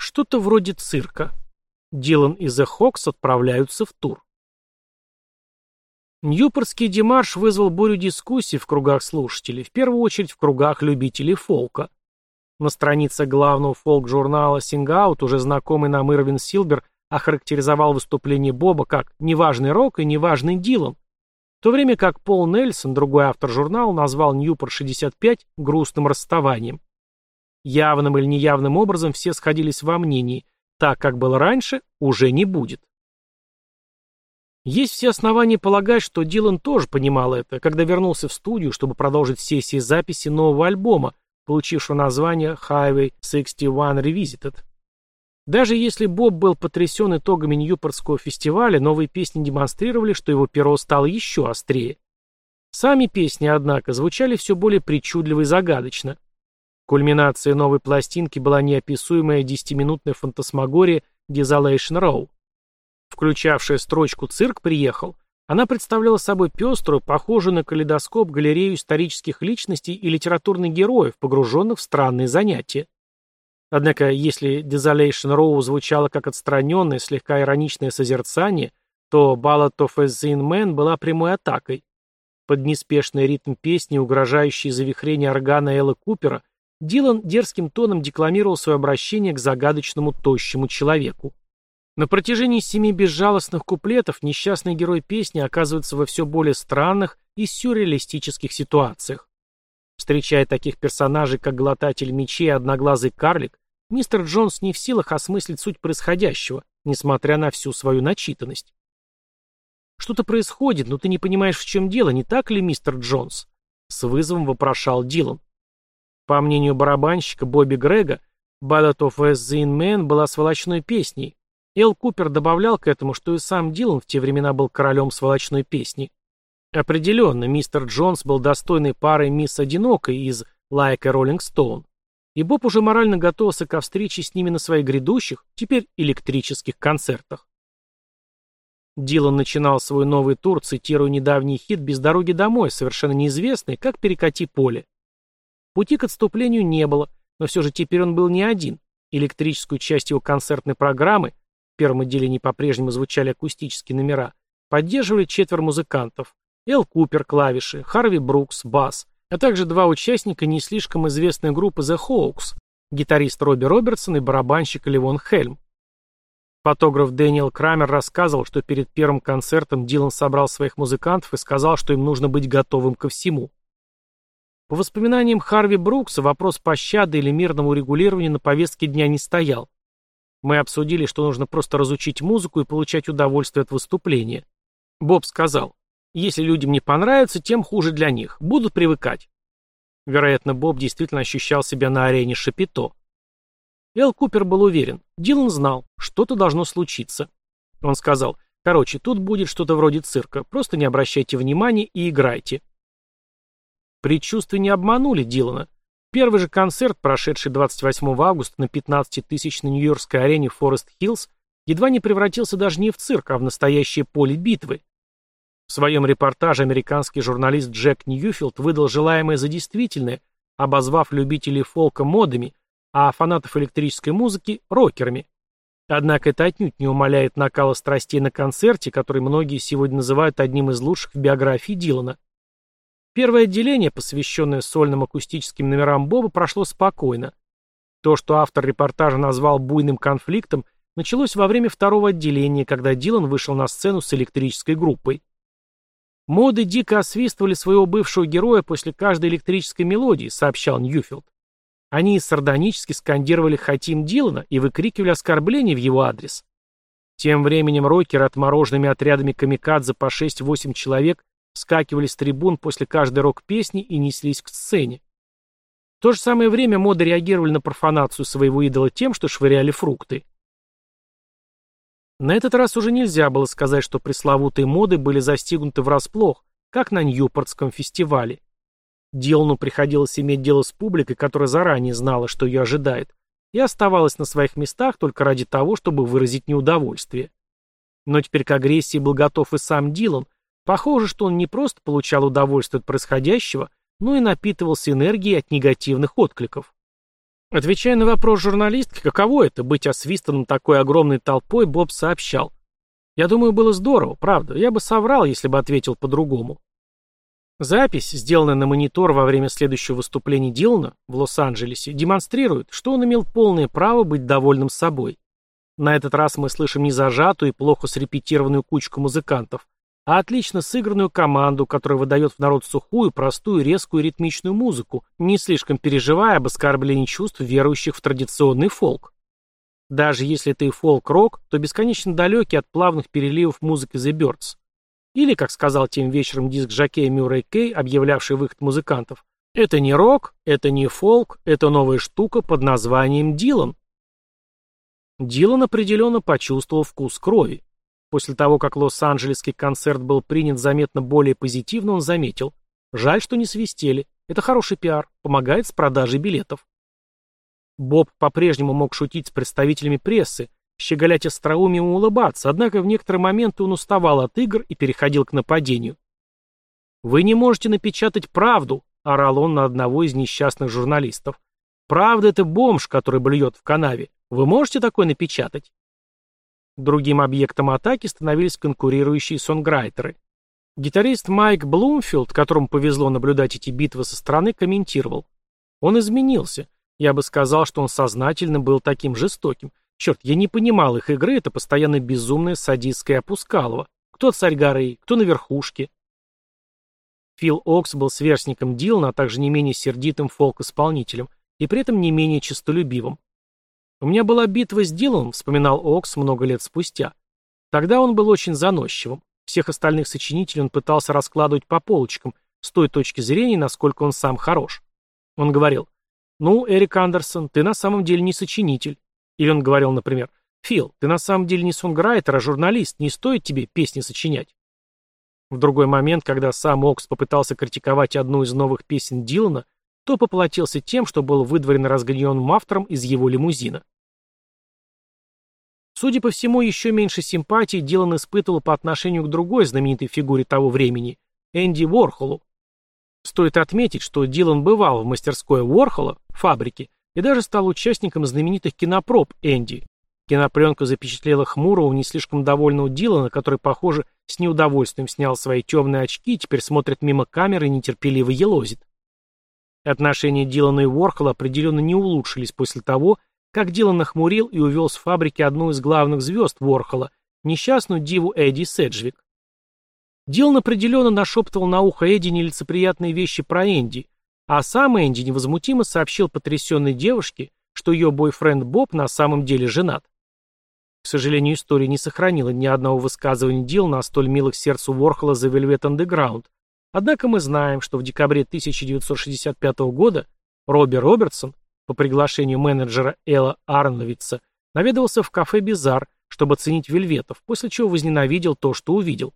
Что-то вроде цирка. Дилан и The Hawks отправляются в тур. Ньюпортский демарш вызвал бурю дискуссий в кругах слушателей, в первую очередь в кругах любителей фолка. На странице главного фолк-журнала «Сингаут» уже знакомый нам Ирвин Силбер охарактеризовал выступление Боба как «неважный рок» и «неважный Дилан», в то время как Пол Нельсон, другой автор журнала, назвал Ньюпорт-65 грустным расставанием. Явным или неявным образом все сходились во мнении, так как было раньше, уже не будет. Есть все основания полагать, что Дилан тоже понимал это, когда вернулся в студию, чтобы продолжить сессии записи нового альбома, получившего название Highway 61 Revisited. Даже если Боб был потрясен итогами Ньюпортского фестиваля, новые песни демонстрировали, что его перо стало еще острее. Сами песни, однако, звучали все более причудливо и загадочно. Кульминацией новой пластинки была неописуемая десятиминутная фантасмагория Desolation Row. Включавшая строчку «Цирк приехал», она представляла собой пеструю, похожую на калейдоскоп галерею исторических личностей и литературных героев, погруженных в странные занятия. Однако, если Desolation Row звучало как отстраненное, слегка ироничное созерцание, то Ballad of a Man была прямой атакой. Под неспешный ритм песни, угрожающий завихрение органа Элла Купера, Дилан дерзким тоном декламировал свое обращение к загадочному тощему человеку. На протяжении семи безжалостных куплетов несчастный герой песни оказывается во все более странных и сюрреалистических ситуациях. Встречая таких персонажей, как глотатель мечей и одноглазый карлик, мистер Джонс не в силах осмыслить суть происходящего, несмотря на всю свою начитанность. «Что-то происходит, но ты не понимаешь, в чем дело, не так ли, мистер Джонс?» С вызовом вопрошал Дилан. По мнению барабанщика Бобби Грега, «Ballad of a Zin Man» была сволочной песней. Эл Купер добавлял к этому, что и сам Дилан в те времена был королем сволочной песни. Определенно, мистер Джонс был достойной парой мисс Одинокой из «Like a Rolling Stone». И Боб уже морально готовился ко встрече с ними на своих грядущих, теперь электрических концертах. Дилан начинал свой новый тур, цитируя недавний хит «Без дороги домой», совершенно неизвестный, как «Перекати поле». Пути к отступлению не было, но все же теперь он был не один. Электрическую часть его концертной программы, в первом отделении по-прежнему звучали акустические номера, поддерживали четверо музыкантов. Эл Купер – клавиши, Харви Брукс – бас, а также два участника не слишком известной группы The Hawks, гитарист Робби Робертсон и барабанщик Ливон Хельм. Фотограф Дэниел Крамер рассказывал, что перед первым концертом Дилан собрал своих музыкантов и сказал, что им нужно быть готовым ко всему. По воспоминаниям Харви Брукса, вопрос пощады или мирного урегулирования на повестке дня не стоял. Мы обсудили, что нужно просто разучить музыку и получать удовольствие от выступления. Боб сказал, если людям не понравится, тем хуже для них. Будут привыкать. Вероятно, Боб действительно ощущал себя на арене Шапито. Эл Купер был уверен. Дилан знал, что-то должно случиться. Он сказал, короче, тут будет что-то вроде цирка, просто не обращайте внимания и играйте. Предчувствия не обманули Дилана. Первый же концерт, прошедший 28 августа на 15-тысячной нью-йоркской арене Форест Хиллз, едва не превратился даже не в цирк, а в настоящее поле битвы. В своем репортаже американский журналист Джек Ньюфилд выдал желаемое за действительное, обозвав любителей фолка модами, а фанатов электрической музыки – рокерами. Однако это отнюдь не умаляет накала страстей на концерте, который многие сегодня называют одним из лучших в биографии Дилана. Первое отделение, посвященное сольным акустическим номерам Боба, прошло спокойно. То, что автор репортажа назвал буйным конфликтом, началось во время второго отделения, когда Дилан вышел на сцену с электрической группой. Моды дико освистывали своего бывшего героя после каждой электрической мелодии, сообщал Ньюфилд. Они сардонически скандировали «Хотим Дилана» и выкрикивали оскорбления в его адрес. Тем временем рокеры отмороженными отрядами камикадзе по 6-8 человек вскакивали с трибун после каждой рок-песни и неслись к сцене. В то же самое время моды реагировали на профанацию своего идола тем, что швыряли фрукты. На этот раз уже нельзя было сказать, что пресловутые моды были застигнуты врасплох, как на Ньюпортском фестивале. Дилану приходилось иметь дело с публикой, которая заранее знала, что ее ожидает, и оставалась на своих местах только ради того, чтобы выразить неудовольствие. Но теперь к агрессии был готов и сам Дилан. Похоже, что он не просто получал удовольствие от происходящего, но и напитывался энергией от негативных откликов. Отвечая на вопрос журналистки, каково это, быть освистанным такой огромной толпой, Боб сообщал. Я думаю, было здорово, правда. Я бы соврал, если бы ответил по-другому. Запись, сделанная на монитор во время следующего выступления Дилана в Лос-Анджелесе, демонстрирует, что он имел полное право быть довольным собой. На этот раз мы слышим не зажатую и плохо срепетированную кучку музыкантов, а отлично сыгранную команду, которая выдает в народ сухую, простую, резкую ритмичную музыку, не слишком переживая об оскорблении чувств верующих в традиционный фолк. Даже если и фолк-рок, то бесконечно далекий от плавных переливов музыки The Birds. Или, как сказал тем вечером диск Жакея Мюррей Кей, объявлявший выход музыкантов, это не рок, это не фолк, это новая штука под названием Дилан. Дилан определенно почувствовал вкус крови. После того, как лос-анджелесский концерт был принят заметно более позитивно, он заметил. Жаль, что не свистели. Это хороший пиар, помогает с продажей билетов. Боб по-прежнему мог шутить с представителями прессы, щеголять остроумием и улыбаться, однако в некоторые моменты он уставал от игр и переходил к нападению. «Вы не можете напечатать правду», — орал он на одного из несчастных журналистов. «Правда — это бомж, который блюет в канаве. Вы можете такое напечатать?» Другим объектом атаки становились конкурирующие сонграйтеры. Гитарист Майк Блумфилд, которому повезло наблюдать эти битвы со стороны, комментировал. Он изменился. Я бы сказал, что он сознательно был таким жестоким. Черт, я не понимал их игры, это постоянно безумное садистское опускалово. Кто царь горы, кто на верхушке. Фил Окс был сверстником Дилана, а также не менее сердитым фолк-исполнителем, и при этом не менее честолюбивым. «У меня была битва с Диланом», — вспоминал Окс много лет спустя. Тогда он был очень заносчивым. Всех остальных сочинителей он пытался раскладывать по полочкам, с той точки зрения, насколько он сам хорош. Он говорил, «Ну, Эрик Андерсон, ты на самом деле не сочинитель». Или он говорил, например, «Фил, ты на самом деле не сонграйтер, а журналист, не стоит тебе песни сочинять». В другой момент, когда сам Окс попытался критиковать одну из новых песен Дилана, то поплатился тем, что был выдворен разгневанным автором из его лимузина. Судя по всему, еще меньше симпатии Дилан испытывал по отношению к другой знаменитой фигуре того времени – Энди Уорхолу. Стоит отметить, что Дилан бывал в мастерской Уорхола, фабрике, и даже стал участником знаменитых кинопроб Энди. Кинопленка запечатлела хмурого, не слишком довольного Дилана, который, похоже, с неудовольствием снял свои темные очки и теперь смотрит мимо камеры и нетерпеливо елозит. Отношения Дилана и Уорхола определенно не улучшились после того, как Дилан нахмурил и увел с фабрики одну из главных звезд Ворхола, несчастную диву Эдди Седжвик. Дилан определенно нашептывал на ухо Эдди нелицеприятные вещи про Энди, а сам Энди невозмутимо сообщил потрясенной девушке, что ее бойфренд Боб на самом деле женат. К сожалению, история не сохранила ни одного высказывания Дилана о столь милых сердцу Ворхола за Velvet Underground, однако мы знаем, что в декабре 1965 года Робби Робертсон, по приглашению менеджера Элла Арновица, наведывался в кафе «Бизар», чтобы оценить вельветов, после чего возненавидел то, что увидел.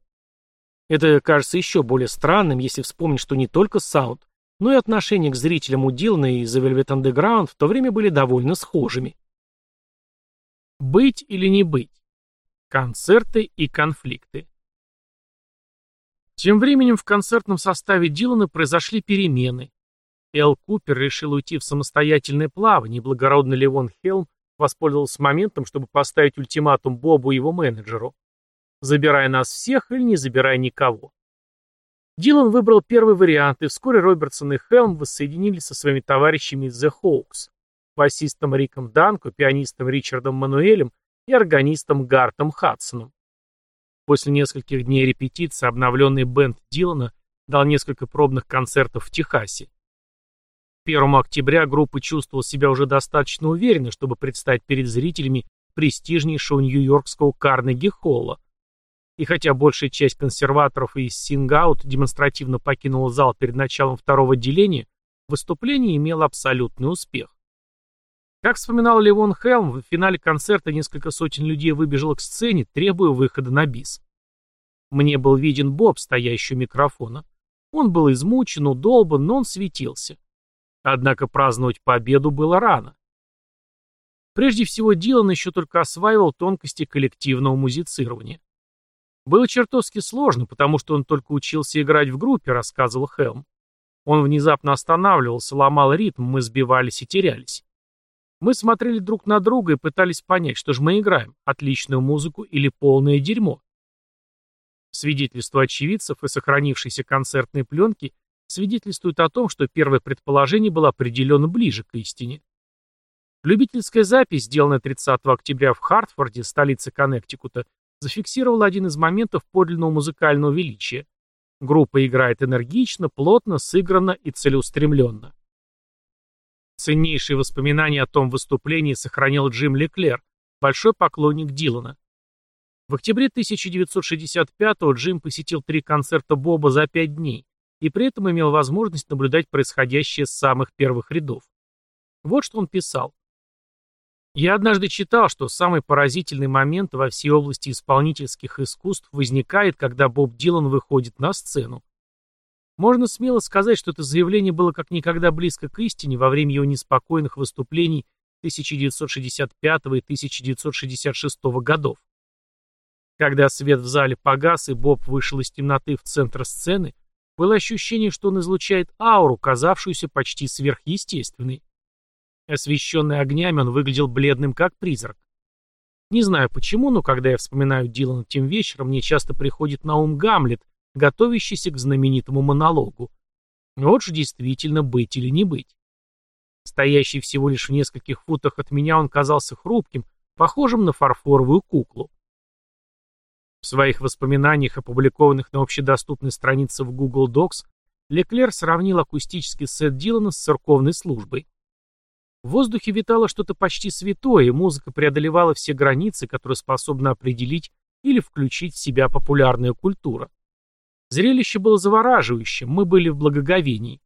Это кажется еще более странным, если вспомнить, что не только саунд, но и отношение к зрителям у Дилана и The Velvet Underground в то время были довольно схожими. Быть или не быть? Концерты и конфликты. Тем временем в концертном составе Дилана произошли перемены, Эл Купер решил уйти в самостоятельное плавание, и благородный Левон Хелм воспользовался моментом, чтобы поставить ультиматум Бобу и его менеджеру. «Забирай нас всех или не забирай никого». Дилан выбрал первый вариант, и вскоре Робертсон и Хелм воссоединились со своими товарищами из The Hawks, басистом Риком Данко, пианистом Ричардом Мануэлем и органистом Гартом Хадсоном. После нескольких дней репетиции обновленный бенд Дилана дал несколько пробных концертов в Техасе. 1 октября группа чувствовала себя уже достаточно уверенно, чтобы предстать перед зрителями престижнейшего нью-йоркского Карнеги-холла. И хотя большая часть консерваторов из Сингаут демонстративно покинула зал перед началом второго отделения, выступление имело абсолютный успех. Как вспоминал Левон Хелм, в финале концерта несколько сотен людей выбежало к сцене, требуя выхода на бис. Мне был виден Боб, стоящий у микрофона. Он был измучен, удолбан, но он светился. Однако праздновать победу было рано. Прежде всего, Дилан еще только осваивал тонкости коллективного музицирования. Было чертовски сложно, потому что он только учился играть в группе, рассказывал Хелм. Он внезапно останавливался, ломал ритм, мы сбивались и терялись. Мы смотрели друг на друга и пытались понять, что же мы играем, отличную музыку или полное дерьмо. Свидетельства очевидцев и сохранившиеся концертные пленки свидетельствуют о том, что первое предположение было определенно ближе к истине. Любительская запись, сделанная 30 октября в Хартфорде, столице Коннектикута, зафиксировала один из моментов подлинного музыкального величия. Группа играет энергично, плотно, сыгранно и целеустремленно. Ценнейшие воспоминания о том выступлении сохранил Джим Леклер, большой поклонник Дилана. В октябре 1965-го Джим посетил три концерта Боба за пять дней и при этом имел возможность наблюдать происходящее с самых первых рядов. Вот что он писал. «Я однажды читал, что самый поразительный момент во всей области исполнительских искусств возникает, когда Боб Дилан выходит на сцену. Можно смело сказать, что это заявление было как никогда близко к истине во время его неспокойных выступлений 1965 и 1966 годов. Когда свет в зале погас и Боб вышел из темноты в центр сцены, было ощущение, что он излучает ауру, казавшуюся почти сверхъестественной. Освещенный огнями, он выглядел бледным, как призрак. Не знаю почему, но когда я вспоминаю Дилана тем вечером, мне часто приходит на ум Гамлет, готовящийся к знаменитому монологу. Вот же действительно быть или не быть. Стоящий всего лишь в нескольких футах от меня он казался хрупким, похожим на фарфоровую куклу. В своих воспоминаниях, опубликованных на общедоступной странице в Google Docs, Леклер сравнил акустический сет Дилана с церковной службой. В воздухе витало что-то почти святое, и музыка преодолевала все границы, которые способна определить или включить в себя популярная культура. Зрелище было завораживающим, мы были в благоговении.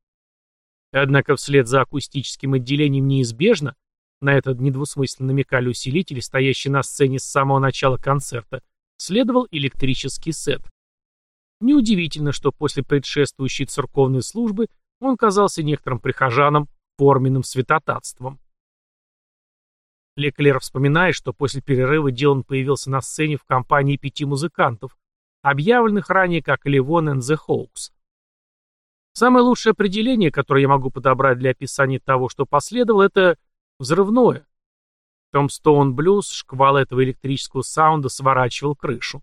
Однако вслед за акустическим отделением неизбежно, на это недвусмысленно намекали усилители, стоящие на сцене с самого начала концерта, следовал электрический сет. Неудивительно, что после предшествующей церковной службы он казался некоторым прихожанам форменным святотатством. Леклер вспоминает, что после перерыва Дилан появился на сцене в компании пяти музыкантов, объявленных ранее как Левон and the Hawks. Самое лучшее определение, которое я могу подобрать для описания того, что последовало, это взрывное. Томстоун Блюз, шквал этого электрического саунда сворачивал крышу.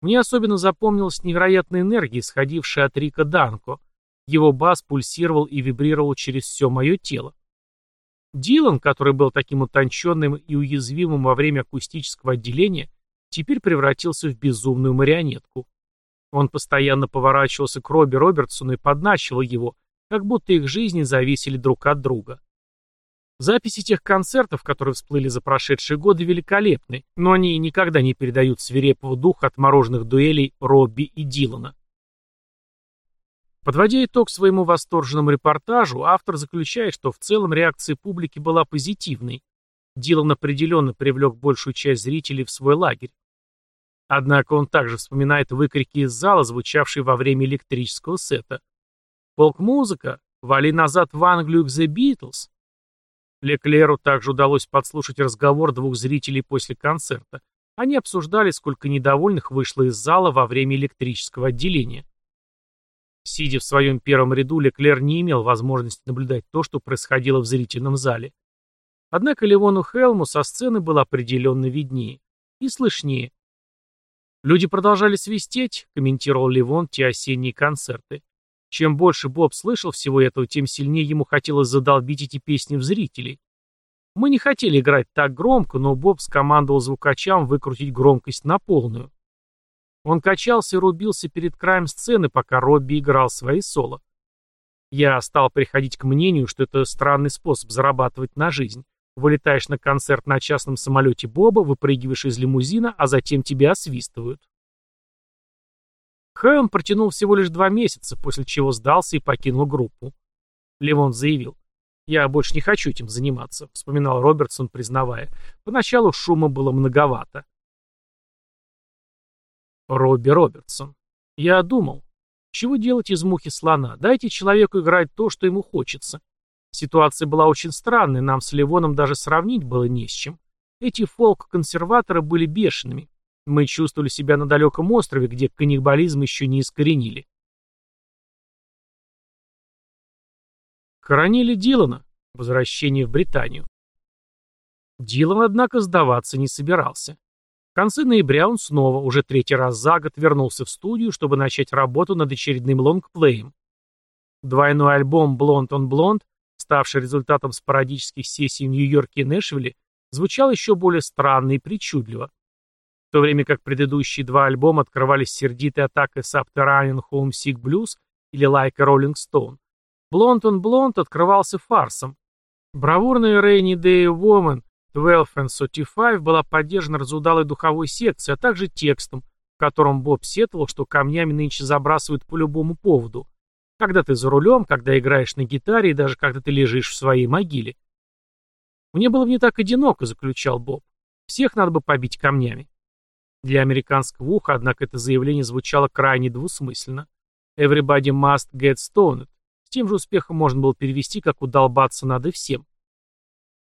Мне особенно запомнилась невероятная энергия, исходившая от Рика Данко. Его бас пульсировал и вибрировал через все мое тело. Дилан, который был таким утонченным и уязвимым во время акустического отделения, теперь превратился в безумную марионетку. Он постоянно поворачивался к Робби Робертсону и подначивал его, как будто их жизни зависели друг от друга. Записи тех концертов, которые всплыли за прошедшие годы, великолепны, но они никогда не передают свирепого духа отмороженных дуэлей Робби и Дилана. Подводя итог своему восторженному репортажу, автор заключает, что в целом реакция публики была позитивной. Дилан определенно привлек большую часть зрителей в свой лагерь. Однако он также вспоминает выкрики из зала, звучавшие во время электрического сета. «Полк-музыка! Вали назад в Англию к The Beatles!» Леклеру также удалось подслушать разговор двух зрителей после концерта. Они обсуждали, сколько недовольных вышло из зала во время электрического отделения. Сидя в своем первом ряду, Леклер не имел возможности наблюдать то, что происходило в зрительном зале. Однако Левону Хелму со сцены было определенно виднее и слышнее. Люди продолжали свистеть, комментировал Левон те осенние концерты. Чем больше Боб слышал всего этого, тем сильнее ему хотелось задолбить эти песни в зрителей. Мы не хотели играть так громко, но Боб скомандовал звукачам выкрутить громкость на полную. Он качался и рубился перед краем сцены, пока Робби играл свои соло. Я стал приходить к мнению, что это странный способ зарабатывать на жизнь. Вылетаешь на концерт на частном самолете Боба, выпрыгиваешь из лимузина, а затем тебя освистывают. Хэм протянул всего лишь два месяца, после чего сдался и покинул группу. Левон заявил. «Я больше не хочу этим заниматься», — вспоминал Робертсон, признавая. «Поначалу шума было многовато». Робби Робертсон. «Я думал, чего делать из мухи слона? Дайте человеку играть то, что ему хочется». Ситуация была очень странной, нам с Ливоном даже сравнить было не с чем. Эти фолк-консерваторы были бешеными. Мы чувствовали себя на далеком острове, где каннибализм еще не искоренили. Хоронили Дилана. Возвращение в Британию. Дилан, однако, сдаваться не собирался. В конце ноября он снова, уже третий раз за год, вернулся в студию, чтобы начать работу над очередным лонгплеем. Двойной альбом «Blonde on Blonde», ставший результатом спорадических сессий в Нью-Йорке и Нэшвилле, звучал еще более странно и причудливо. В то время как предыдущие два альбома открывались сердитой атакой Subterranean Homesick Blues или Like a Rolling Stone, Blonde on Blonde открывался фарсом. Бравурная Rainy Day Woman 12 and 35 была поддержана разудалой духовой секцией, а также текстом, в котором Боб сетовал, что камнями нынче забрасывают по любому поводу. Когда ты за рулем, когда играешь на гитаре и даже когда ты лежишь в своей могиле. Мне было не так одиноко, заключал Боб. Всех надо бы побить камнями. Для американского уха, однако, это заявление звучало крайне двусмысленно. Everybody must get stoned. С тем же успехом можно было перевести, как удолбаться надо всем.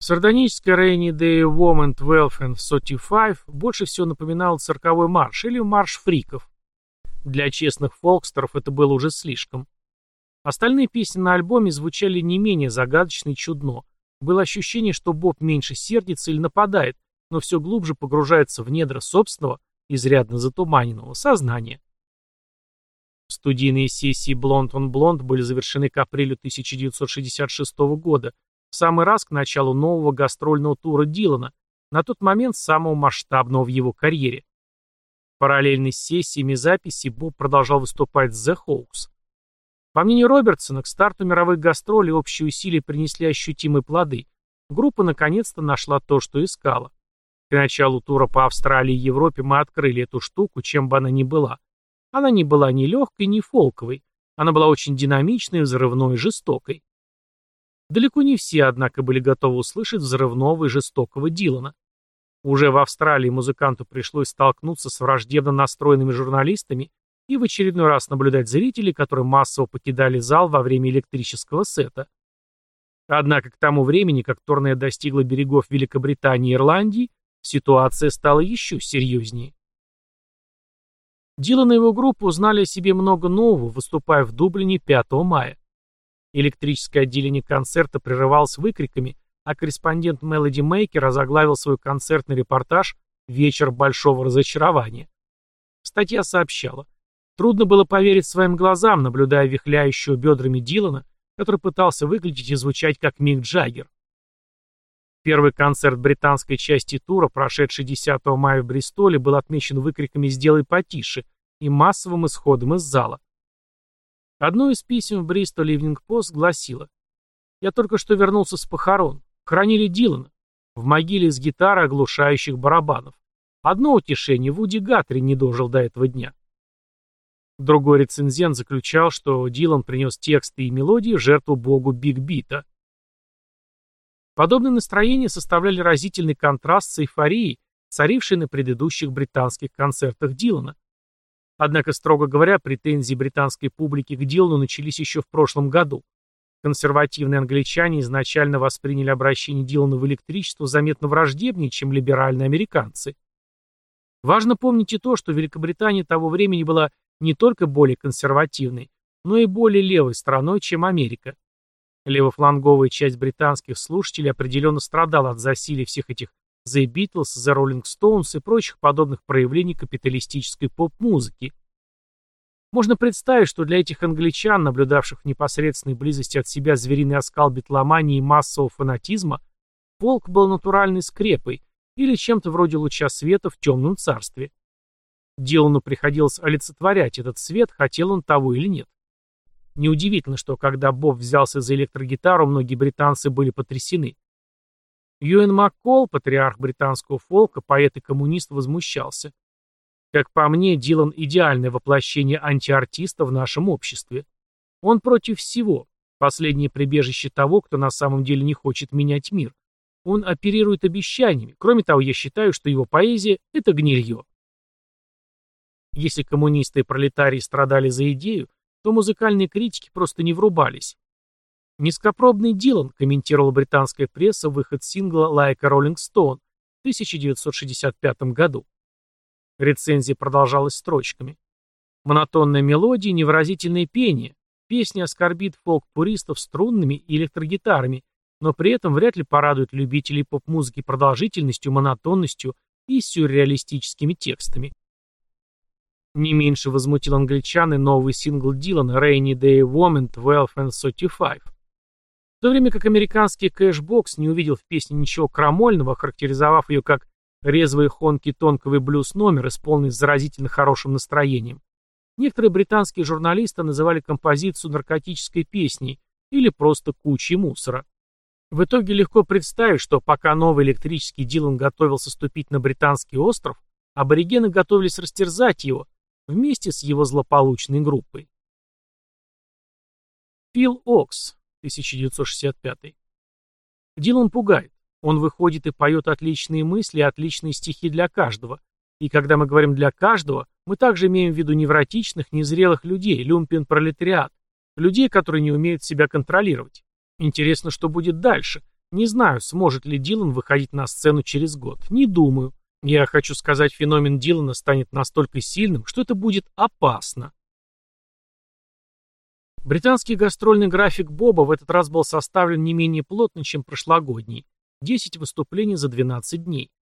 Сардоническая Rainy Day Woman 12 and 35 больше всего напоминала цирковой марш или марш фриков. Для честных фолкстеров это было уже слишком. Остальные песни на альбоме звучали не менее загадочно и чудно. Было ощущение, что Боб меньше сердится или нападает, но все глубже погружается в недра собственного, изрядно затуманенного сознания. Студийные сессии Blonde on Blonde были завершены к апрелю 1966 года, в самый раз к началу нового гастрольного тура Дилана, на тот момент самого масштабного в его карьере. Параллельно с сессиями записи Боб продолжал выступать с The Hawks. По мнению Робертсона, к старту мировых гастролей общие усилия принесли ощутимые плоды. Группа наконец-то нашла то, что искала. К началу тура по Австралии и Европе мы открыли эту штуку, чем бы она ни была. Она не была ни легкой, ни фолковой. Она была очень динамичной, взрывной и жестокой. Далеко не все, однако, были готовы услышать взрывного и жестокого Дилана. Уже в Австралии музыканту пришлось столкнуться с враждебно настроенными журналистами и в очередной раз наблюдать зрителей, которые массово покидали зал во время электрического сета. Однако к тому времени, как турне достигла берегов Великобритании и Ирландии, ситуация стала еще серьезнее. Дилан и его группа узнали о себе много нового, выступая в Дублине 5 мая. Электрическое отделение концерта прерывалось выкриками, а корреспондент Мелоди Мейкер озаглавил свой концертный репортаж «Вечер большого разочарования». Статья сообщала, Трудно было поверить своим глазам, наблюдая вихляющего бедрами Дилана, который пытался выглядеть и звучать как Мик Джаггер. Первый концерт британской части тура, прошедший 10 мая в Бристоле, был отмечен выкриками «Сделай потише» и массовым исходом из зала. Одно из писем в Бристол Ивнинг Пост гласило «Я только что вернулся с похорон. Хранили Дилана. В могиле с гитарой оглушающих барабанов. Одно утешение, Вуди Гатри не дожил до этого дня». Другой рецензент заключал, что Дилан принес тексты и мелодии в жертву богу Биг Бита. Подобное настроение составляли разительный контраст с эйфорией, царившей на предыдущих британских концертах Дилана. Однако, строго говоря, претензии британской публики к Дилану начались еще в прошлом году. Консервативные англичане изначально восприняли обращение Дилана в электричество заметно враждебнее, чем либеральные американцы. Важно помнить и то, что Великобритания того времени была не только более консервативной, но и более левой страной, чем Америка. Левофланговая часть британских слушателей определенно страдала от засилия всех этих The Beatles, The Rolling Stones и прочих подобных проявлений капиталистической поп-музыки. Можно представить, что для этих англичан, наблюдавших в непосредственной близости от себя звериный оскал битломании и массового фанатизма, полк был натуральной скрепой или чем-то вроде луча света в темном царстве. Дилану приходилось олицетворять этот свет, хотел он того или нет. Неудивительно, что когда Боб взялся за электрогитару, многие британцы были потрясены. Юэн Маккол, патриарх британского фолка, поэт и коммунист, возмущался. Как по мне, Дилан – идеальное воплощение антиартиста в нашем обществе. Он против всего, последнее прибежище того, кто на самом деле не хочет менять мир. Он оперирует обещаниями. Кроме того, я считаю, что его поэзия – это гнилье. Если коммунисты и пролетарии страдали за идею, то музыкальные критики просто не врубались. Низкопробный Дилан, комментировала британская пресса выход сингла «Like a Rolling Stone» в 1965 году. Рецензия продолжалась строчками. Монотонная мелодия, невыразительное пение. Песня оскорбит фолк-пуристов струнными и электрогитарами, но при этом вряд ли порадует любителей поп-музыки продолжительностью, монотонностью и сюрреалистическими текстами. Не меньше возмутил англичан и новый сингл Дилана «Rainy Day Women 12 and 35». В то время как американский Cashbox не увидел в песне ничего крамольного, охарактеризовав ее как резвый хонки тонковый блюз-номер, исполненный с заразительно хорошим настроением, некоторые британские журналисты называли композицию наркотической песней или просто кучей мусора. В итоге легко представить, что пока новый электрический Дилан готовился ступить на британский остров, аборигены готовились растерзать его, вместе с его злополучной группой. Фил Окс, 1965. Дилан пугает. Он выходит и поет отличные мысли и отличные стихи для каждого. И когда мы говорим «для каждого», мы также имеем в виду невротичных, незрелых людей, люмпен-пролетариат, людей, которые не умеют себя контролировать. Интересно, что будет дальше. Не знаю, сможет ли Дилан выходить на сцену через год. Не думаю. Я хочу сказать, феномен Дилана станет настолько сильным, что это будет опасно. Британский гастрольный график Боба в этот раз был составлен не менее плотно, чем прошлогодний. 10 выступлений за 12 дней.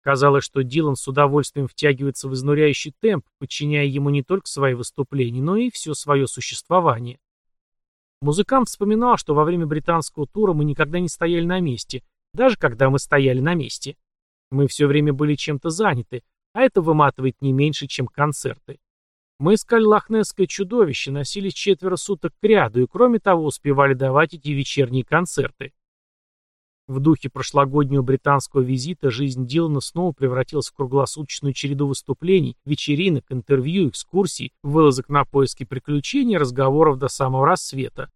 Казалось, что Дилан с удовольствием втягивается в изнуряющий темп, подчиняя ему не только свои выступления, но и все свое существование. Музыкант вспоминал, что во время британского тура мы никогда не стояли на месте, даже когда мы стояли на месте. Мы все время были чем-то заняты, а это выматывает не меньше, чем концерты. Мы искали лохнесское чудовище, носились четверо суток к ряду и, кроме того, успевали давать эти вечерние концерты. В духе прошлогоднего британского визита жизнь Дилана снова превратилась в круглосуточную череду выступлений, вечеринок, интервью, экскурсий, вылазок на поиски приключений, разговоров до самого рассвета.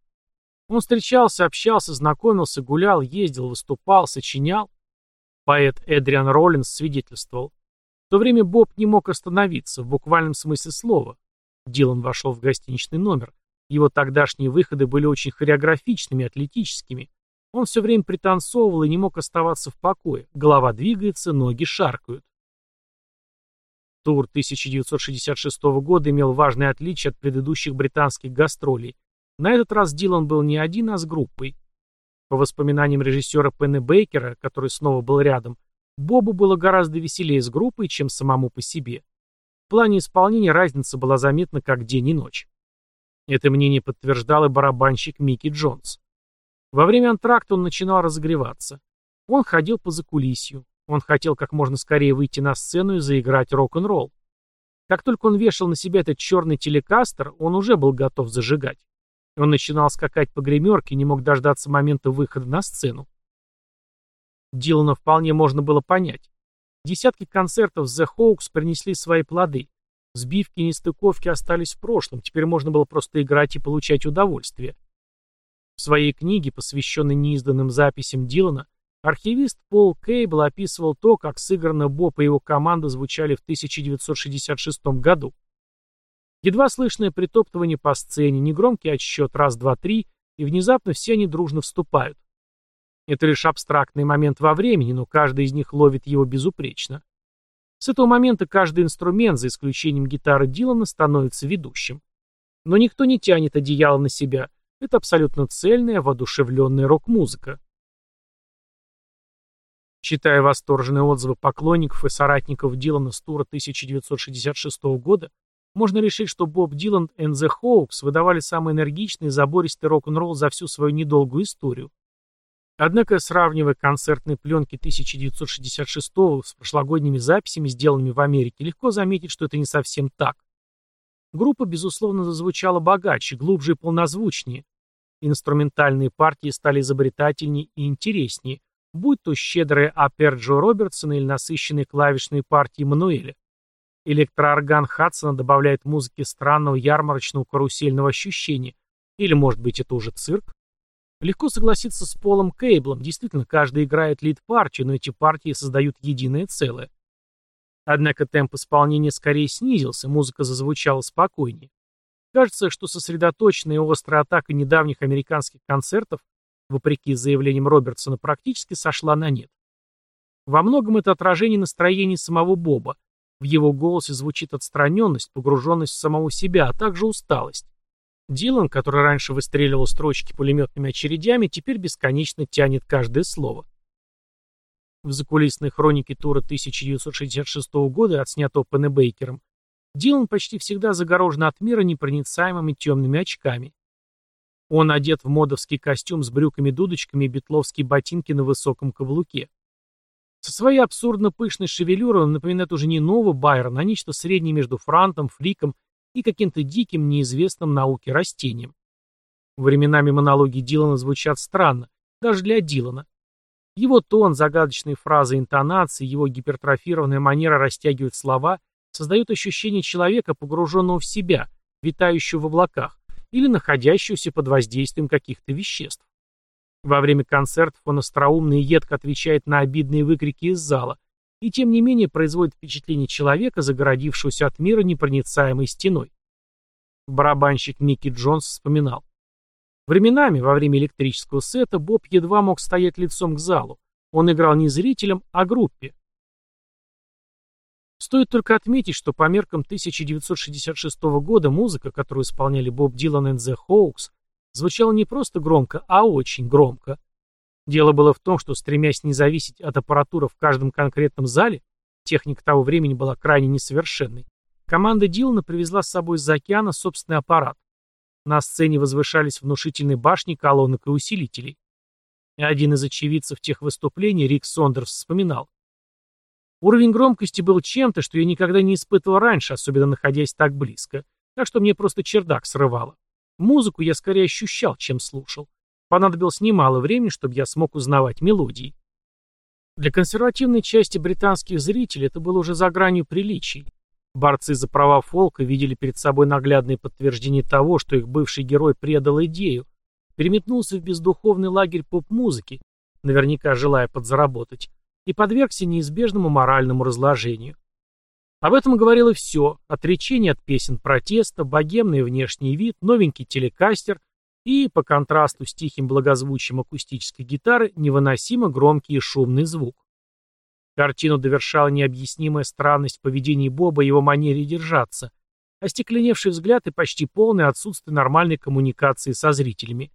Он встречался, общался, знакомился, гулял, ездил, выступал, сочинял, Поэт Эдриан Роллинс свидетельствовал. В то время Боб не мог остановиться, в буквальном смысле слова. Дилан вошел в гостиничный номер. Его тогдашние выходы были очень хореографичными, атлетическими. Он все время пританцовывал и не мог оставаться в покое. Голова двигается, ноги шаркают. Тур 1966 года имел важное отличие от предыдущих британских гастролей. На этот раз Дилан был не один, а с группой. По воспоминаниям режиссера Пенни Бейкера, который снова был рядом, Бобу было гораздо веселее с группой, чем самому по себе. В плане исполнения разница была заметна как день и ночь. Это мнение подтверждал и барабанщик Микки Джонс. Во время антракта он начинал разогреваться. Он ходил по закулисью. Он хотел как можно скорее выйти на сцену и заиграть рок-н-ролл. Как только он вешал на себя этот черный телекастер, он уже был готов зажигать. Он начинал скакать по гримерке и не мог дождаться момента выхода на сцену. Дилана вполне можно было понять. Десятки концертов The Hawks принесли свои плоды. Сбивки и нестыковки остались в прошлом, теперь можно было просто играть и получать удовольствие. В своей книге, посвященной неизданным записям Дилана, архивист Пол Кейбл описывал то, как сыграно Боб и его команда звучали в 1966 году. Едва слышное притоптывание по сцене, негромкий отсчет раз-два-три, и внезапно все они дружно вступают. Это лишь абстрактный момент во времени, но каждый из них ловит его безупречно. С этого момента каждый инструмент, за исключением гитары Дилана, становится ведущим. Но никто не тянет одеяло на себя. Это абсолютно цельная, воодушевленная рок-музыка. Читая восторженные отзывы поклонников и соратников Дилана с тура 1966 года, можно решить, что Боб Дилан и The Hawks выдавали самый энергичный и забористый рок-н-ролл за всю свою недолгую историю. Однако, сравнивая концертные пленки 1966 с прошлогодними записями, сделанными в Америке, легко заметить, что это не совсем так. Группа, безусловно, зазвучала богаче, глубже и полнозвучнее. Инструментальные партии стали изобретательнее и интереснее, будь то щедрые апер Джо Робертсона или насыщенные клавишные партии Мануэля. Электроорган Хадсона добавляет музыке странного ярмарочного карусельного ощущения. Или, может быть, это уже цирк? Легко согласиться с Полом Кейблом. Действительно, каждый играет лид-партию, но эти партии создают единое целое. Однако темп исполнения скорее снизился, музыка зазвучала спокойнее. Кажется, что сосредоточенная и острая атака недавних американских концертов, вопреки заявлениям Робертсона, практически сошла на нет. Во многом это отражение настроения самого Боба, в его голосе звучит отстраненность, погруженность в самого себя, а также усталость. Дилан, который раньше выстреливал строчки пулеметными очередями, теперь бесконечно тянет каждое слово. В закулисной хронике тура 1966 года, отснятого Пеннебейкером, Дилан почти всегда загорожен от мира непроницаемыми темными очками. Он одет в модовский костюм с брюками-дудочками и бетловские ботинки на высоком каблуке. Со своей абсурдно пышной шевелюрой он напоминает уже не нового Байрона, а нечто среднее между франтом, фликом и каким-то диким, неизвестным науке растением. Временами монологи Дилана звучат странно, даже для Дилана. Его тон, загадочные фразы, интонации, его гипертрофированная манера растягивать слова создают ощущение человека, погруженного в себя, витающего в облаках, или находящегося под воздействием каких-то веществ. Во время концертов он остроумно и едко отвечает на обидные выкрики из зала, и тем не менее производит впечатление человека, загородившегося от мира непроницаемой стеной. Барабанщик Микки Джонс вспоминал. Временами, во время электрического сета, Боб едва мог стоять лицом к залу. Он играл не зрителям, а группе. Стоит только отметить, что по меркам 1966 года музыка, которую исполняли Боб Дилан и The Hawks, звучала не просто громко, а очень громко. Дело было в том, что, стремясь не зависеть от аппаратуры в каждом конкретном зале, техника того времени была крайне несовершенной, команда Дилана привезла с собой из-за океана собственный аппарат. На сцене возвышались внушительные башни колонок и усилителей. Один из очевидцев тех выступлений, Рик Сондерс, вспоминал. Уровень громкости был чем-то, что я никогда не испытывал раньше, особенно находясь так близко, так что мне просто чердак срывало. Музыку я скорее ощущал, чем слушал. Понадобилось немало времени, чтобы я смог узнавать мелодии. Для консервативной части британских зрителей это было уже за гранью приличий. Борцы за права фолка видели перед собой наглядные подтверждения того, что их бывший герой предал идею, переметнулся в бездуховный лагерь поп-музыки, наверняка желая подзаработать, и подвергся неизбежному моральному разложению. Об этом говорило все, отречение от песен протеста, богемный внешний вид, новенький телекастер и, по контрасту с тихим благозвучием акустической гитары, невыносимо громкий и шумный звук. Картину довершала необъяснимая странность поведения Боба и его манере держаться, остекленевший взгляд и почти полное отсутствие нормальной коммуникации со зрителями.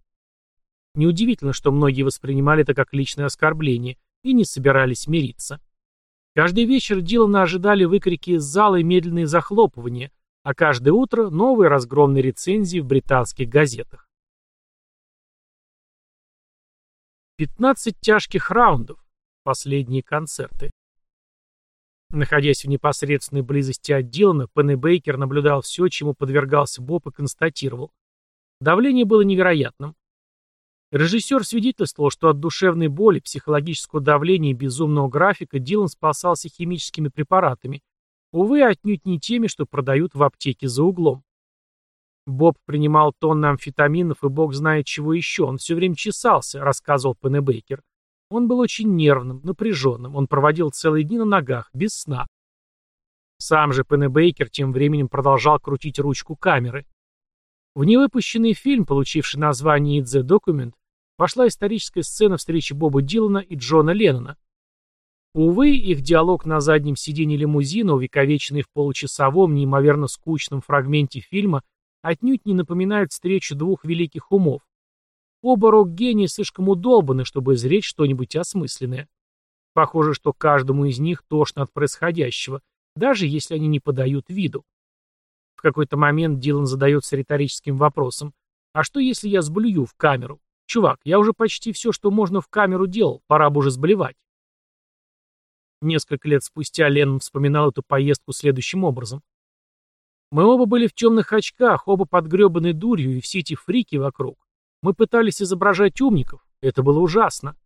Неудивительно, что многие воспринимали это как личное оскорбление и не собирались мириться. Каждый вечер Дилана ожидали выкрики из зала и медленные захлопывания, а каждое утро новые разгромные рецензии в британских газетах. 15 тяжких раундов. Последние концерты. Находясь в непосредственной близости от Дилана, Пенни Бейкер наблюдал все, чему подвергался Боб и констатировал. Давление было невероятным. Режиссер свидетельствовал, что от душевной боли, психологического давления и безумного графика Дилан спасался химическими препаратами, увы, отнюдь не теми, что продают в аптеке за углом. Боб принимал тонны амфетаминов и бог знает чего еще, он все время чесался, рассказывал Пенни Бейкер. Он был очень нервным, напряженным, он проводил целые дни на ногах, без сна. Сам же Пенне Бейкер тем временем продолжал крутить ручку камеры. В невыпущенный фильм, получивший название «It's the Document», вошла историческая сцена встречи Боба Дилана и Джона Леннона. Увы, их диалог на заднем сиденье лимузина, увековеченный в получасовом, неимоверно скучном фрагменте фильма, отнюдь не напоминает встречу двух великих умов, Оба рок-гении слишком удолбаны, чтобы изречь что-нибудь осмысленное. Похоже, что каждому из них тошно от происходящего, даже если они не подают виду. В какой-то момент Дилан задается риторическим вопросом. А что, если я сблюю в камеру? Чувак, я уже почти все, что можно в камеру делал, пора бы уже сблевать. Несколько лет спустя Леннон вспоминал эту поездку следующим образом. Мы оба были в темных очках, оба подгребаны дурью, и все эти фрики вокруг. Мы пытались изображать умников. Это было ужасно.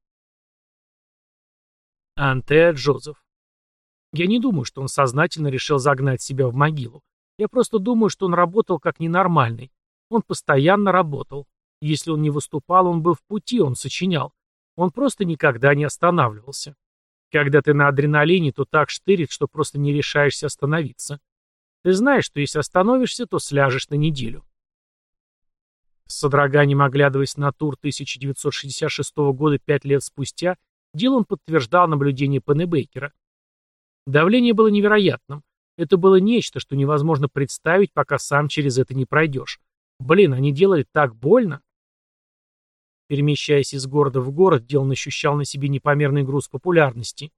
Антеа Джозеф. Я не думаю, что он сознательно решил загнать себя в могилу. Я просто думаю, что он работал как ненормальный. Он постоянно работал. Если он не выступал, он был в пути, он сочинял. Он просто никогда не останавливался. Когда ты на адреналине, то так штырит, что просто не решаешься остановиться. Ты знаешь, что если остановишься, то сляжешь на неделю. С содроганием оглядываясь на тур 1966 года пять лет спустя, Дилан подтверждал наблюдение Пеннебейкера. Давление было невероятным. Это было нечто, что невозможно представить, пока сам через это не пройдешь. Блин, они делали так больно. Перемещаясь из города в город, Дилан ощущал на себе непомерный груз популярности.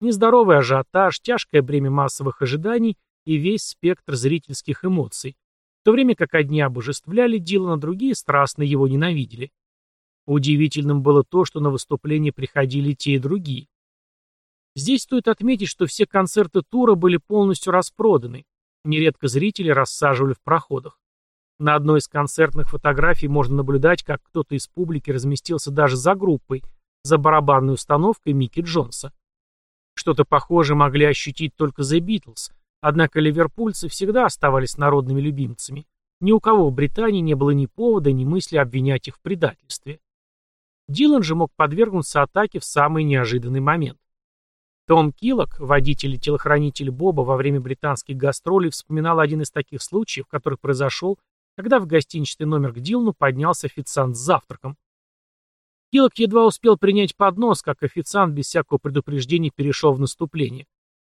Нездоровый ажиотаж, тяжкое бремя массовых ожиданий и весь спектр зрительских эмоций, в то время как одни обожествляли Дилана, другие страстно его ненавидели. Удивительным было то, что на выступление приходили те и другие. Здесь стоит отметить, что все концерты тура были полностью распроданы. Нередко зрители рассаживали в проходах. На одной из концертных фотографий можно наблюдать, как кто-то из публики разместился даже за группой, за барабанной установкой Микки Джонса. Что-то похожее могли ощутить только The Beatles, однако ливерпульцы всегда оставались народными любимцами. Ни у кого в Британии не было ни повода, ни мысли обвинять их в предательстве. Дилан же мог подвергнуться атаке в самый неожиданный момент. Том Киллок, водитель и телохранитель Боба во время британских гастролей, вспоминал один из таких случаев, который произошел, когда в гостиничный номер к Дилану поднялся официант с завтраком. Киллок едва успел принять поднос, как официант без всякого предупреждения перешел в наступление.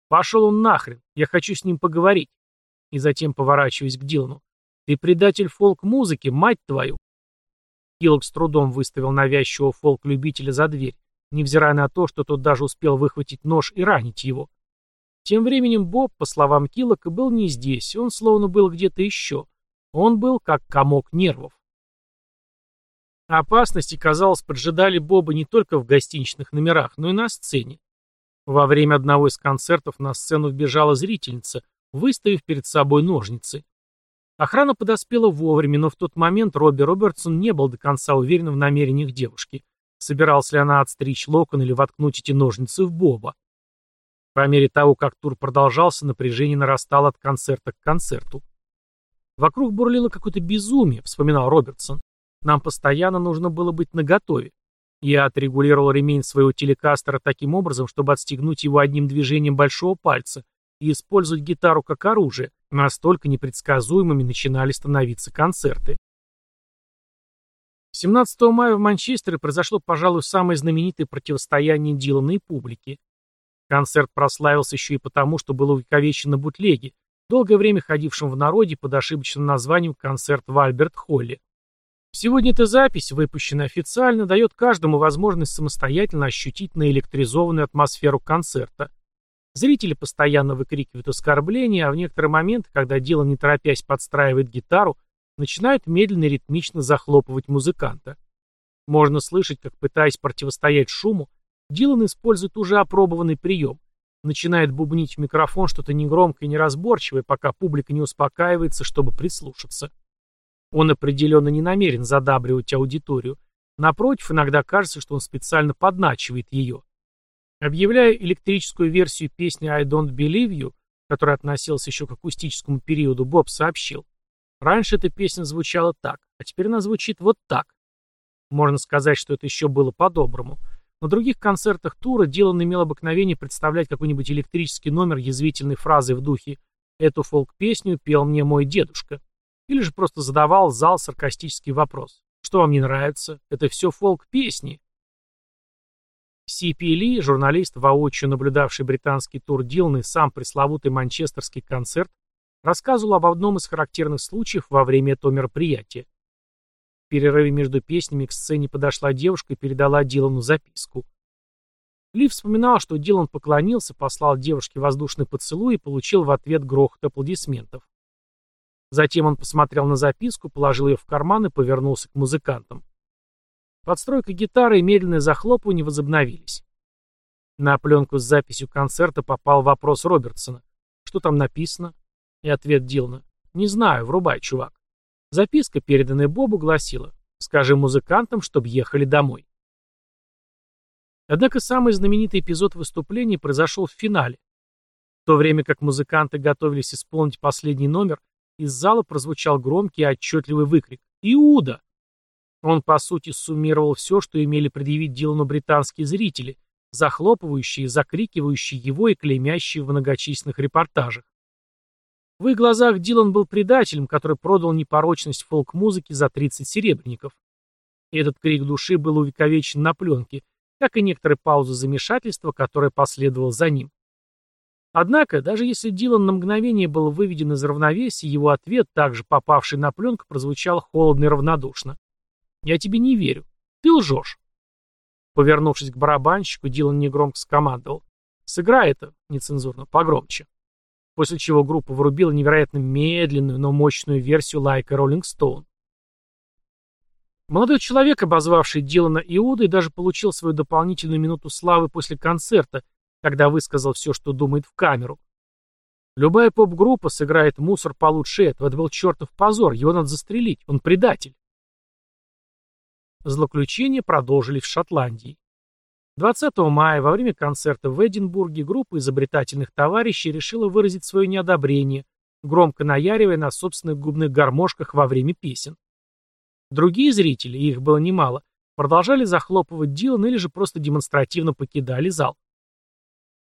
«Пошел он нахрен, я хочу с ним поговорить». И затем, поворачиваясь к Дилану, «Ты предатель фолк-музыки, мать твою!» Киллок с трудом выставил навязчивого фолк-любителя за дверь, невзирая на то, что тот даже успел выхватить нож и ранить его. Тем временем Боб, по словам Киллока, был не здесь, он словно был где-то еще. Он был как комок нервов. Опасности, казалось, поджидали Боба не только в гостиничных номерах, но и на сцене. Во время одного из концертов на сцену вбежала зрительница, выставив перед собой ножницы. Охрана подоспела вовремя, но в тот момент Робби Робертсон не был до конца уверен в намерениях девушки. Собиралась ли она отстричь локон или воткнуть эти ножницы в Боба? По мере того, как тур продолжался, напряжение нарастало от концерта к концерту. Вокруг бурлило какое-то безумие, вспоминал Робертсон. Нам постоянно нужно было быть наготове. Я отрегулировал ремень своего телекастера таким образом, чтобы отстегнуть его одним движением большого пальца и использовать гитару как оружие. Настолько непредсказуемыми начинали становиться концерты. 17 мая в Манчестере произошло, пожалуй, самое знаменитое противостояние Дилана и публики. Концерт прославился еще и потому, что был увековечен на бутлеге, долгое время ходившем в народе под ошибочным названием «Концерт в Альберт-Холле». Сегодня эта запись, выпущенная официально, дает каждому возможность самостоятельно ощутить наэлектризованную атмосферу концерта. Зрители постоянно выкрикивают оскорбления, а в некоторые моменты, когда Дилан не торопясь подстраивает гитару, начинают медленно и ритмично захлопывать музыканта. Можно слышать, как, пытаясь противостоять шуму, Дилан использует уже опробованный прием. Начинает бубнить в микрофон что-то негромкое и неразборчивое, пока публика не успокаивается, чтобы прислушаться. Он определенно не намерен задабривать аудиторию. Напротив, иногда кажется, что он специально подначивает ее. Объявляя электрическую версию песни «I don't believe you», которая относилась еще к акустическому периоду, Боб сообщил. Раньше эта песня звучала так, а теперь она звучит вот так. Можно сказать, что это еще было по-доброму. На других концертах тура Дилан имел обыкновение представлять какой-нибудь электрический номер язвительной фразой в духе «Эту фолк-песню пел мне мой дедушка». Или же просто задавал зал саркастический вопрос. «Что вам не нравится? Это все фолк-песни». Си Ли, журналист, воочию наблюдавший британский тур Дилана и сам пресловутый манчестерский концерт, рассказывал об одном из характерных случаев во время этого мероприятия. Перерыве между песнями к сцене подошла девушка и передала Дилану записку. Ли вспоминал, что Дилан поклонился, послал девушке воздушный поцелуй и получил в ответ грохот аплодисментов. Затем он посмотрел на записку, положил ее в карман и повернулся к музыкантам. Подстройка гитары и медленное захлопывание возобновились. На пленку с записью концерта попал вопрос Робертсона. Что там написано? И ответ Дилана. «Не знаю, врубай, чувак». Записка, переданная Бобу, гласила «Скажи музыкантам, чтобы ехали домой». Однако самый знаменитый эпизод выступления произошел в финале. В то время как музыканты готовились исполнить последний номер, из зала прозвучал громкий и отчетливый выкрик «Иуда!». Он, по сути, суммировал все, что имели предъявить Дилану британские зрители, захлопывающие, закрикивающие его и клеймящие в многочисленных репортажах. В их глазах Дилан был предателем, который продал непорочность фолк-музыки за 30 серебряников. И этот крик души был увековечен на пленке, как и некоторые паузы замешательства, которая последовала за ним. Однако, даже если Дилан на мгновение был выведен из равновесия, его ответ, также попавший на пленку, прозвучал холодно и равнодушно. «Я тебе не верю. Ты лжешь. Повернувшись к барабанщику, Дилан негромко скомандовал. «Сыграй это, нецензурно, погромче». После чего группа врубила невероятно медленную, но мощную версию лайка Роллинг Стоун. Молодой человек, обозвавший Дилана Иудой, даже получил свою дополнительную минуту славы после концерта, когда высказал все, что думает в камеру. Любая поп-группа сыграет мусор получше этого. Это был чертов позор. Его надо застрелить. Он предатель. Злоключения продолжились в Шотландии. 20 мая во время концерта в Эдинбурге группа изобретательных товарищей решила выразить свое неодобрение, громко наяривая на собственных губных гармошках во время песен. Другие зрители, их было немало, продолжали захлопывать Дилан или же просто демонстративно покидали зал.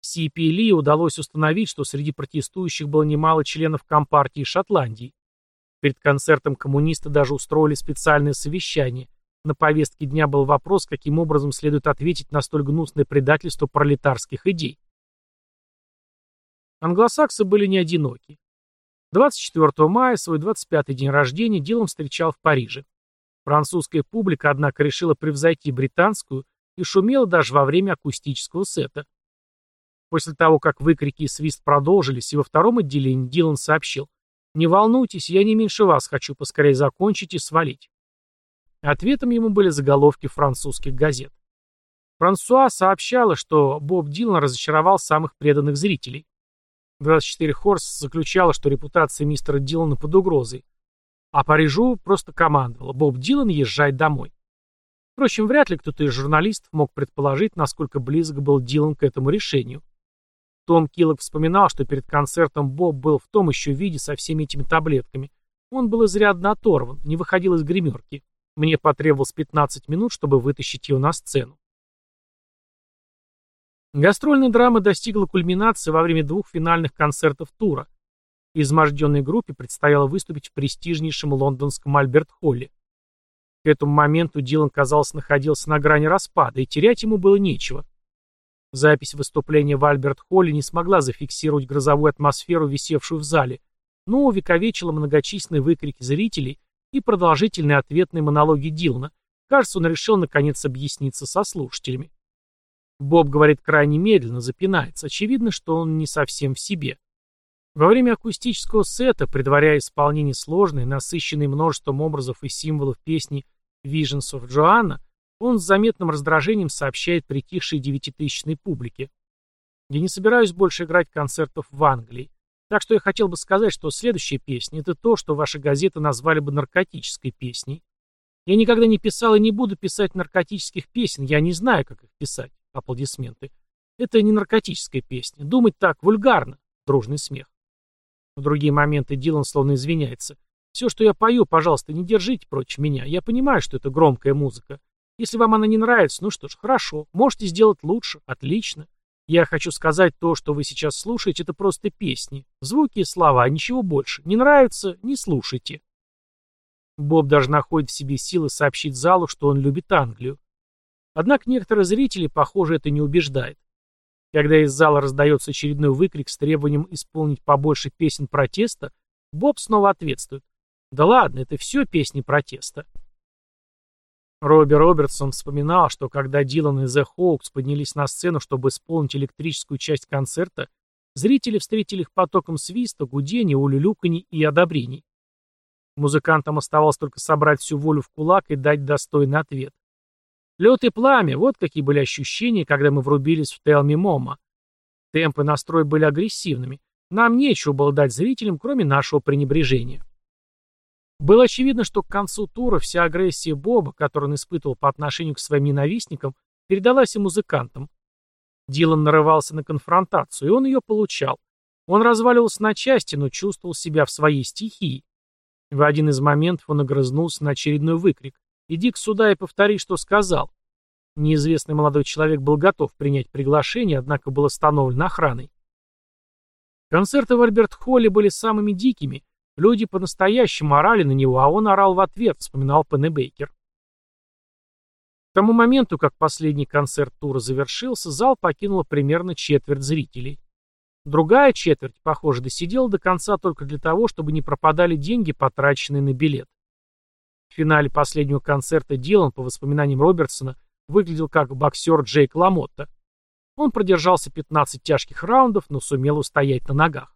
CPLI удалось установить, что среди протестующих было немало членов Компартии Шотландии. Перед концертом коммунисты даже устроили специальное совещание. На повестке дня был вопрос, каким образом следует ответить на столь гнусное предательство пролетарских идей. Англосаксы были не одиноки. 24 мая, свой 25-й день рождения, Дилан встречал в Париже. Французская публика, однако, решила превзойти британскую и шумела даже во время акустического сета. После того, как выкрики и свист продолжились, и во втором отделении Дилан сообщил «Не волнуйтесь, я не меньше вас хочу поскорее закончить и свалить». Ответом ему были заголовки французских газет. Франсуа сообщала, что Боб Дилан разочаровал самых преданных зрителей. 24 Хорс заключала, что репутация мистера Дилана под угрозой, а Парижу просто командовала. Боб Дилан, езжай домой. Впрочем, вряд ли кто-то из журналистов мог предположить, насколько близок был Дилан к этому решению. Том Киллок вспоминал, что перед концертом Боб был в том еще виде со всеми этими таблетками. Он был изрядно оторван, не выходил из гримерки. Мне потребовалось 15 минут, чтобы вытащить его на сцену. Гастрольная драма достигла кульминации во время двух финальных концертов тура. Изможденной группе предстояло выступить в престижнейшем лондонском Альберт-Холле. К этому моменту Дилан, казалось, находился на грани распада, и терять ему было нечего. Запись выступления в Альберт-Холле не смогла зафиксировать грозовую атмосферу, висевшую в зале, но увековечила многочисленные выкрики зрителей и продолжительные ответные монологи Дилана. Кажется, он решил наконец объясниться со слушателями. Боб говорит крайне медленно, запинается. Очевидно, что он не совсем в себе. Во время акустического сета, предваряя исполнение сложной, насыщенной множеством образов и символов песни «Visions of Joanna», он с заметным раздражением сообщает притихшей девятитысячной публике. «Я не собираюсь больше играть концертов в Англии. Так что я хотел бы сказать, что следующая песня — это то, что ваши газеты назвали бы наркотической песней. Я никогда не писал и не буду писать наркотических песен, я не знаю, как их писать. Аплодисменты. Это не наркотическая песня. Думать так вульгарно. Дружный смех. В другие моменты Дилан словно извиняется. Все, что я пою, пожалуйста, не держите против меня. Я понимаю, что это громкая музыка. Если вам она не нравится, ну что ж, хорошо. Можете сделать лучше. Отлично. Я хочу сказать, то, что вы сейчас слушаете, это просто песни. Звуки и слова, ничего больше. Не нравится — не слушайте. Боб даже находит в себе силы сообщить залу, что он любит Англию. Однако некоторые зрители, похоже, это не убеждает. Когда из зала раздается очередной выкрик с требованием исполнить побольше песен протеста, Боб снова ответствует. Да ладно, это все песни протеста. Робби Робертсон вспоминал, что когда Дилан и The Хоукс поднялись на сцену, чтобы исполнить электрическую часть концерта, зрители встретили их потоком свиста, гудения, улюлюканий и одобрений. Музыкантам оставалось только собрать всю волю в кулак и дать достойный ответ. Лед и пламя — вот какие были ощущения, когда мы врубились в Телми Мома. Темпы и настрой были агрессивными. Нам нечего было дать зрителям, кроме нашего пренебрежения. Было очевидно, что к концу тура вся агрессия Боба, которую он испытывал по отношению к своим ненавистникам, передалась и музыкантам. Дилан нарывался на конфронтацию, и он ее получал. Он разваливался на части, но чувствовал себя в своей стихии. В один из моментов он огрызнулся на очередной выкрик. Иди к сюда и повтори, что сказал. Неизвестный молодой человек был готов принять приглашение, однако был остановлен охраной. Концерты в Альберт-Холле были самыми дикими. Люди по-настоящему орали на него, а он орал в ответ, вспоминал Пенне Бейкер. К тому моменту, как последний концерт тура завершился, зал покинула примерно четверть зрителей. Другая четверть, похоже, досидела до конца только для того, чтобы не пропадали деньги, потраченные на билет. финале последнего концерта Дилан, по воспоминаниям Робертсона, выглядел как боксер Джейк Ламотта. Он продержался 15 тяжких раундов, но сумел устоять на ногах.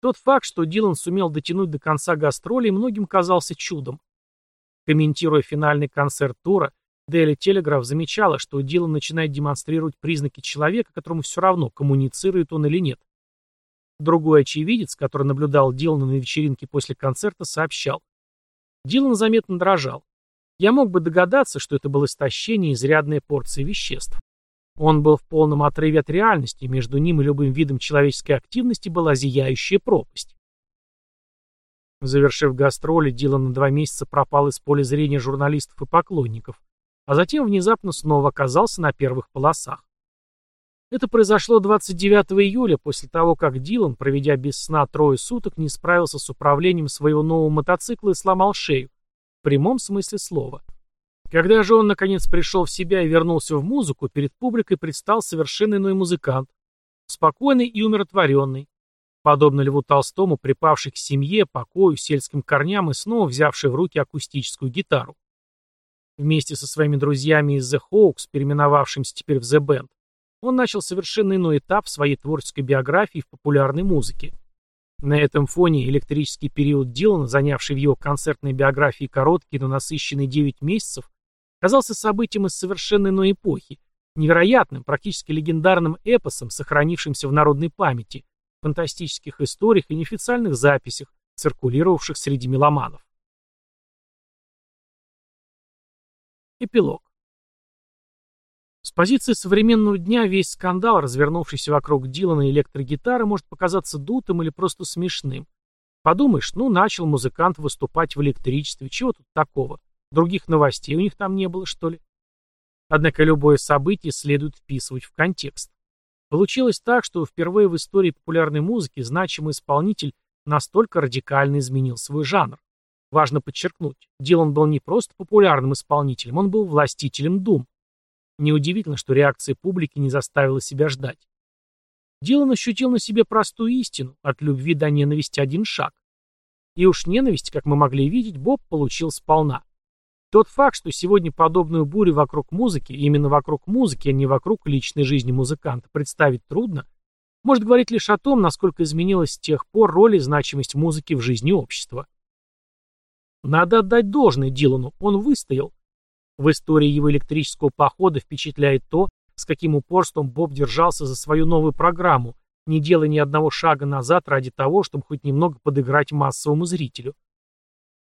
Тот факт, что Дилан сумел дотянуть до конца гастролей, многим казался чудом. Комментируя финальный концерт тура, Дели Телеграф замечала, что Дилан начинает демонстрировать признаки человека, которому все равно, коммуницирует он или нет. Другой очевидец, который наблюдал Дилана на вечеринке после концерта, сообщал. Дилан заметно дрожал. Я мог бы догадаться, что это было истощение изрядной порции веществ. Он был в полном отрыве от реальности, между ним и любым видом человеческой активности была зияющая пропасть. Завершив гастроли, Дилан на два месяца пропал из поля зрения журналистов и поклонников, а затем внезапно снова оказался на первых полосах. Это произошло 29 июля, после того, как Дилан, проведя без сна трое суток, не справился с управлением своего нового мотоцикла и сломал шею. В прямом смысле слова. Когда же он, наконец, пришел в себя и вернулся в музыку, перед публикой предстал совершенно иной музыкант. Спокойный и умиротворенный. Подобно Льву Толстому, припавший к семье, покою, сельским корням и снова взявший в руки акустическую гитару. Вместе со своими друзьями из The Hawks, переименовавшимся теперь в The Band, он начал совершенно иной этап своей творческой биографии в популярной музыке. На этом фоне электрический период Дилана, занявший в его концертной биографии короткие, но насыщенные 9 месяцев, казался событием из совершенно иной эпохи, невероятным, практически легендарным эпосом, сохранившимся в народной памяти, фантастических историях и неофициальных записях, циркулировавших среди меломанов. Эпилог. С позиции современного дня весь скандал, развернувшийся вокруг Дилана электрогитары, может показаться дутым или просто смешным. Подумаешь, ну, начал музыкант выступать в электричестве, чего тут такого? Других новостей у них там не было, что ли? Однако любое событие следует вписывать в контекст. Получилось так, что впервые в истории популярной музыки значимый исполнитель настолько радикально изменил свой жанр. Важно подчеркнуть, Дилан был не просто популярным исполнителем, он был властителем дум. Неудивительно, что реакция публики не заставила себя ждать. Дилан ощутил на себе простую истину, от любви до ненависти один шаг. И уж ненависть, как мы могли видеть, Боб получил сполна. Тот факт, что сегодня подобную бурю вокруг музыки, именно вокруг музыки, а не вокруг личной жизни музыканта, представить трудно, может говорить лишь о том, насколько изменилась с тех пор роль и значимость музыки в жизни общества. Надо отдать должное Дилану, он выстоял. В истории его электрического похода впечатляет то, с каким упорством Боб держался за свою новую программу, не делая ни одного шага назад ради того, чтобы хоть немного подыграть массовому зрителю.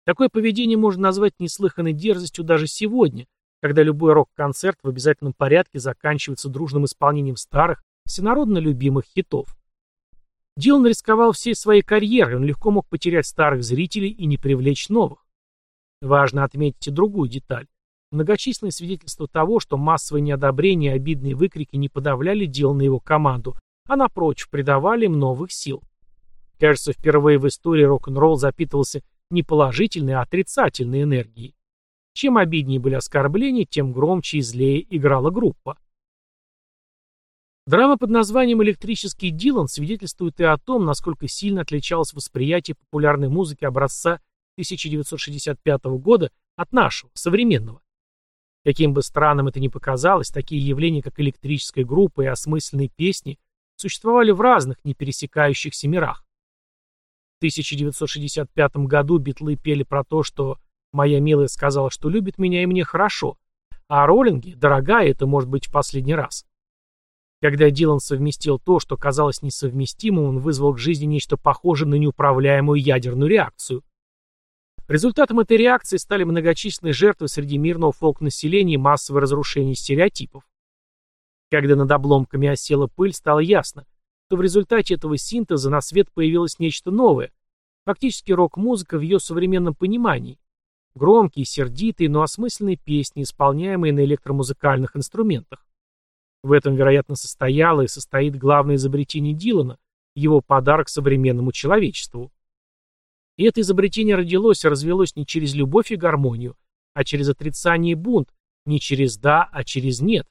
Такое поведение можно назвать неслыханной дерзостью даже сегодня, когда любой рок-концерт в обязательном порядке заканчивается дружным исполнением старых, всенародно любимых хитов. Дилан рисковал всей своей карьерой, он легко мог потерять старых зрителей и не привлечь новых. Важно отметить и другую деталь. Многочисленные свидетельства того, что массовое неодобрение и обидные выкрики не подавляли дел на его команду, а напротив, придавали им новых сил. Кажется, впервые в истории рок-н-ролл запитывался не положительной, а отрицательной энергией. Чем обиднее были оскорбления, тем громче и злее играла группа. Драма под названием «Электрический Дилан» свидетельствует и о том, насколько сильно отличалось восприятие популярной музыки образца 1965 года от нашего, современного. Каким бы странным это ни показалось, такие явления, как электрическая группа и осмысленные песни, существовали в разных, не пересекающихся мирах. В 1965 году битлы пели про то, что «моя милая сказала, что любит меня и мне хорошо», а роллинги «дорогая, это может быть в последний раз». Когда Дилан совместил то, что казалось несовместимым, он вызвал к жизни нечто похожее на неуправляемую ядерную реакцию. Результатом этой реакции стали многочисленные жертвы среди мирного фолк-населения и массовое разрушение стереотипов. Когда над обломками осела пыль, стало ясно, что в результате этого синтеза на свет появилось нечто новое, фактически рок-музыка в ее современном понимании. Громкие, сердитые, но осмысленные песни, исполняемые на электромузыкальных инструментах. В этом, вероятно, состояло и состоит главное изобретение Дилана, его подарок современному человечеству. И это изобретение родилось и развелось не через любовь и гармонию, а через отрицание и бунт, не через «да», а через «нет».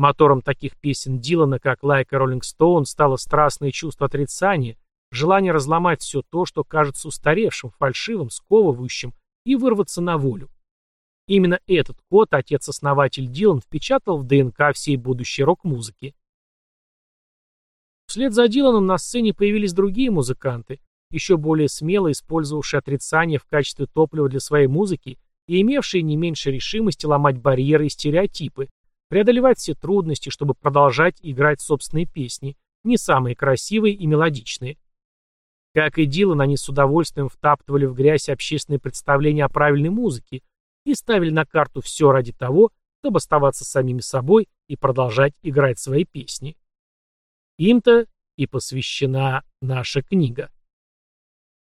Мотором таких песен Дилана, как «Like a Rolling Stone», стало страстное чувство отрицания, желание разломать все то, что кажется устаревшим, фальшивым, сковывающим, и вырваться на волю. Именно этот код отец-основатель Дилан впечатал в ДНК всей будущей рок-музыки. Вслед за Диланом на сцене появились другие музыканты, еще более смело использовавшие отрицание в качестве топлива для своей музыки и имевшие не меньше решимости ломать барьеры и стереотипы, преодолевать все трудности, чтобы продолжать играть собственные песни, не самые красивые и мелодичные. Как и Дилан, они с удовольствием втаптывали в грязь общественные представления о правильной музыке и ставили на карту все ради того, чтобы оставаться самими собой и продолжать играть свои песни. Им-то и посвящена наша книга.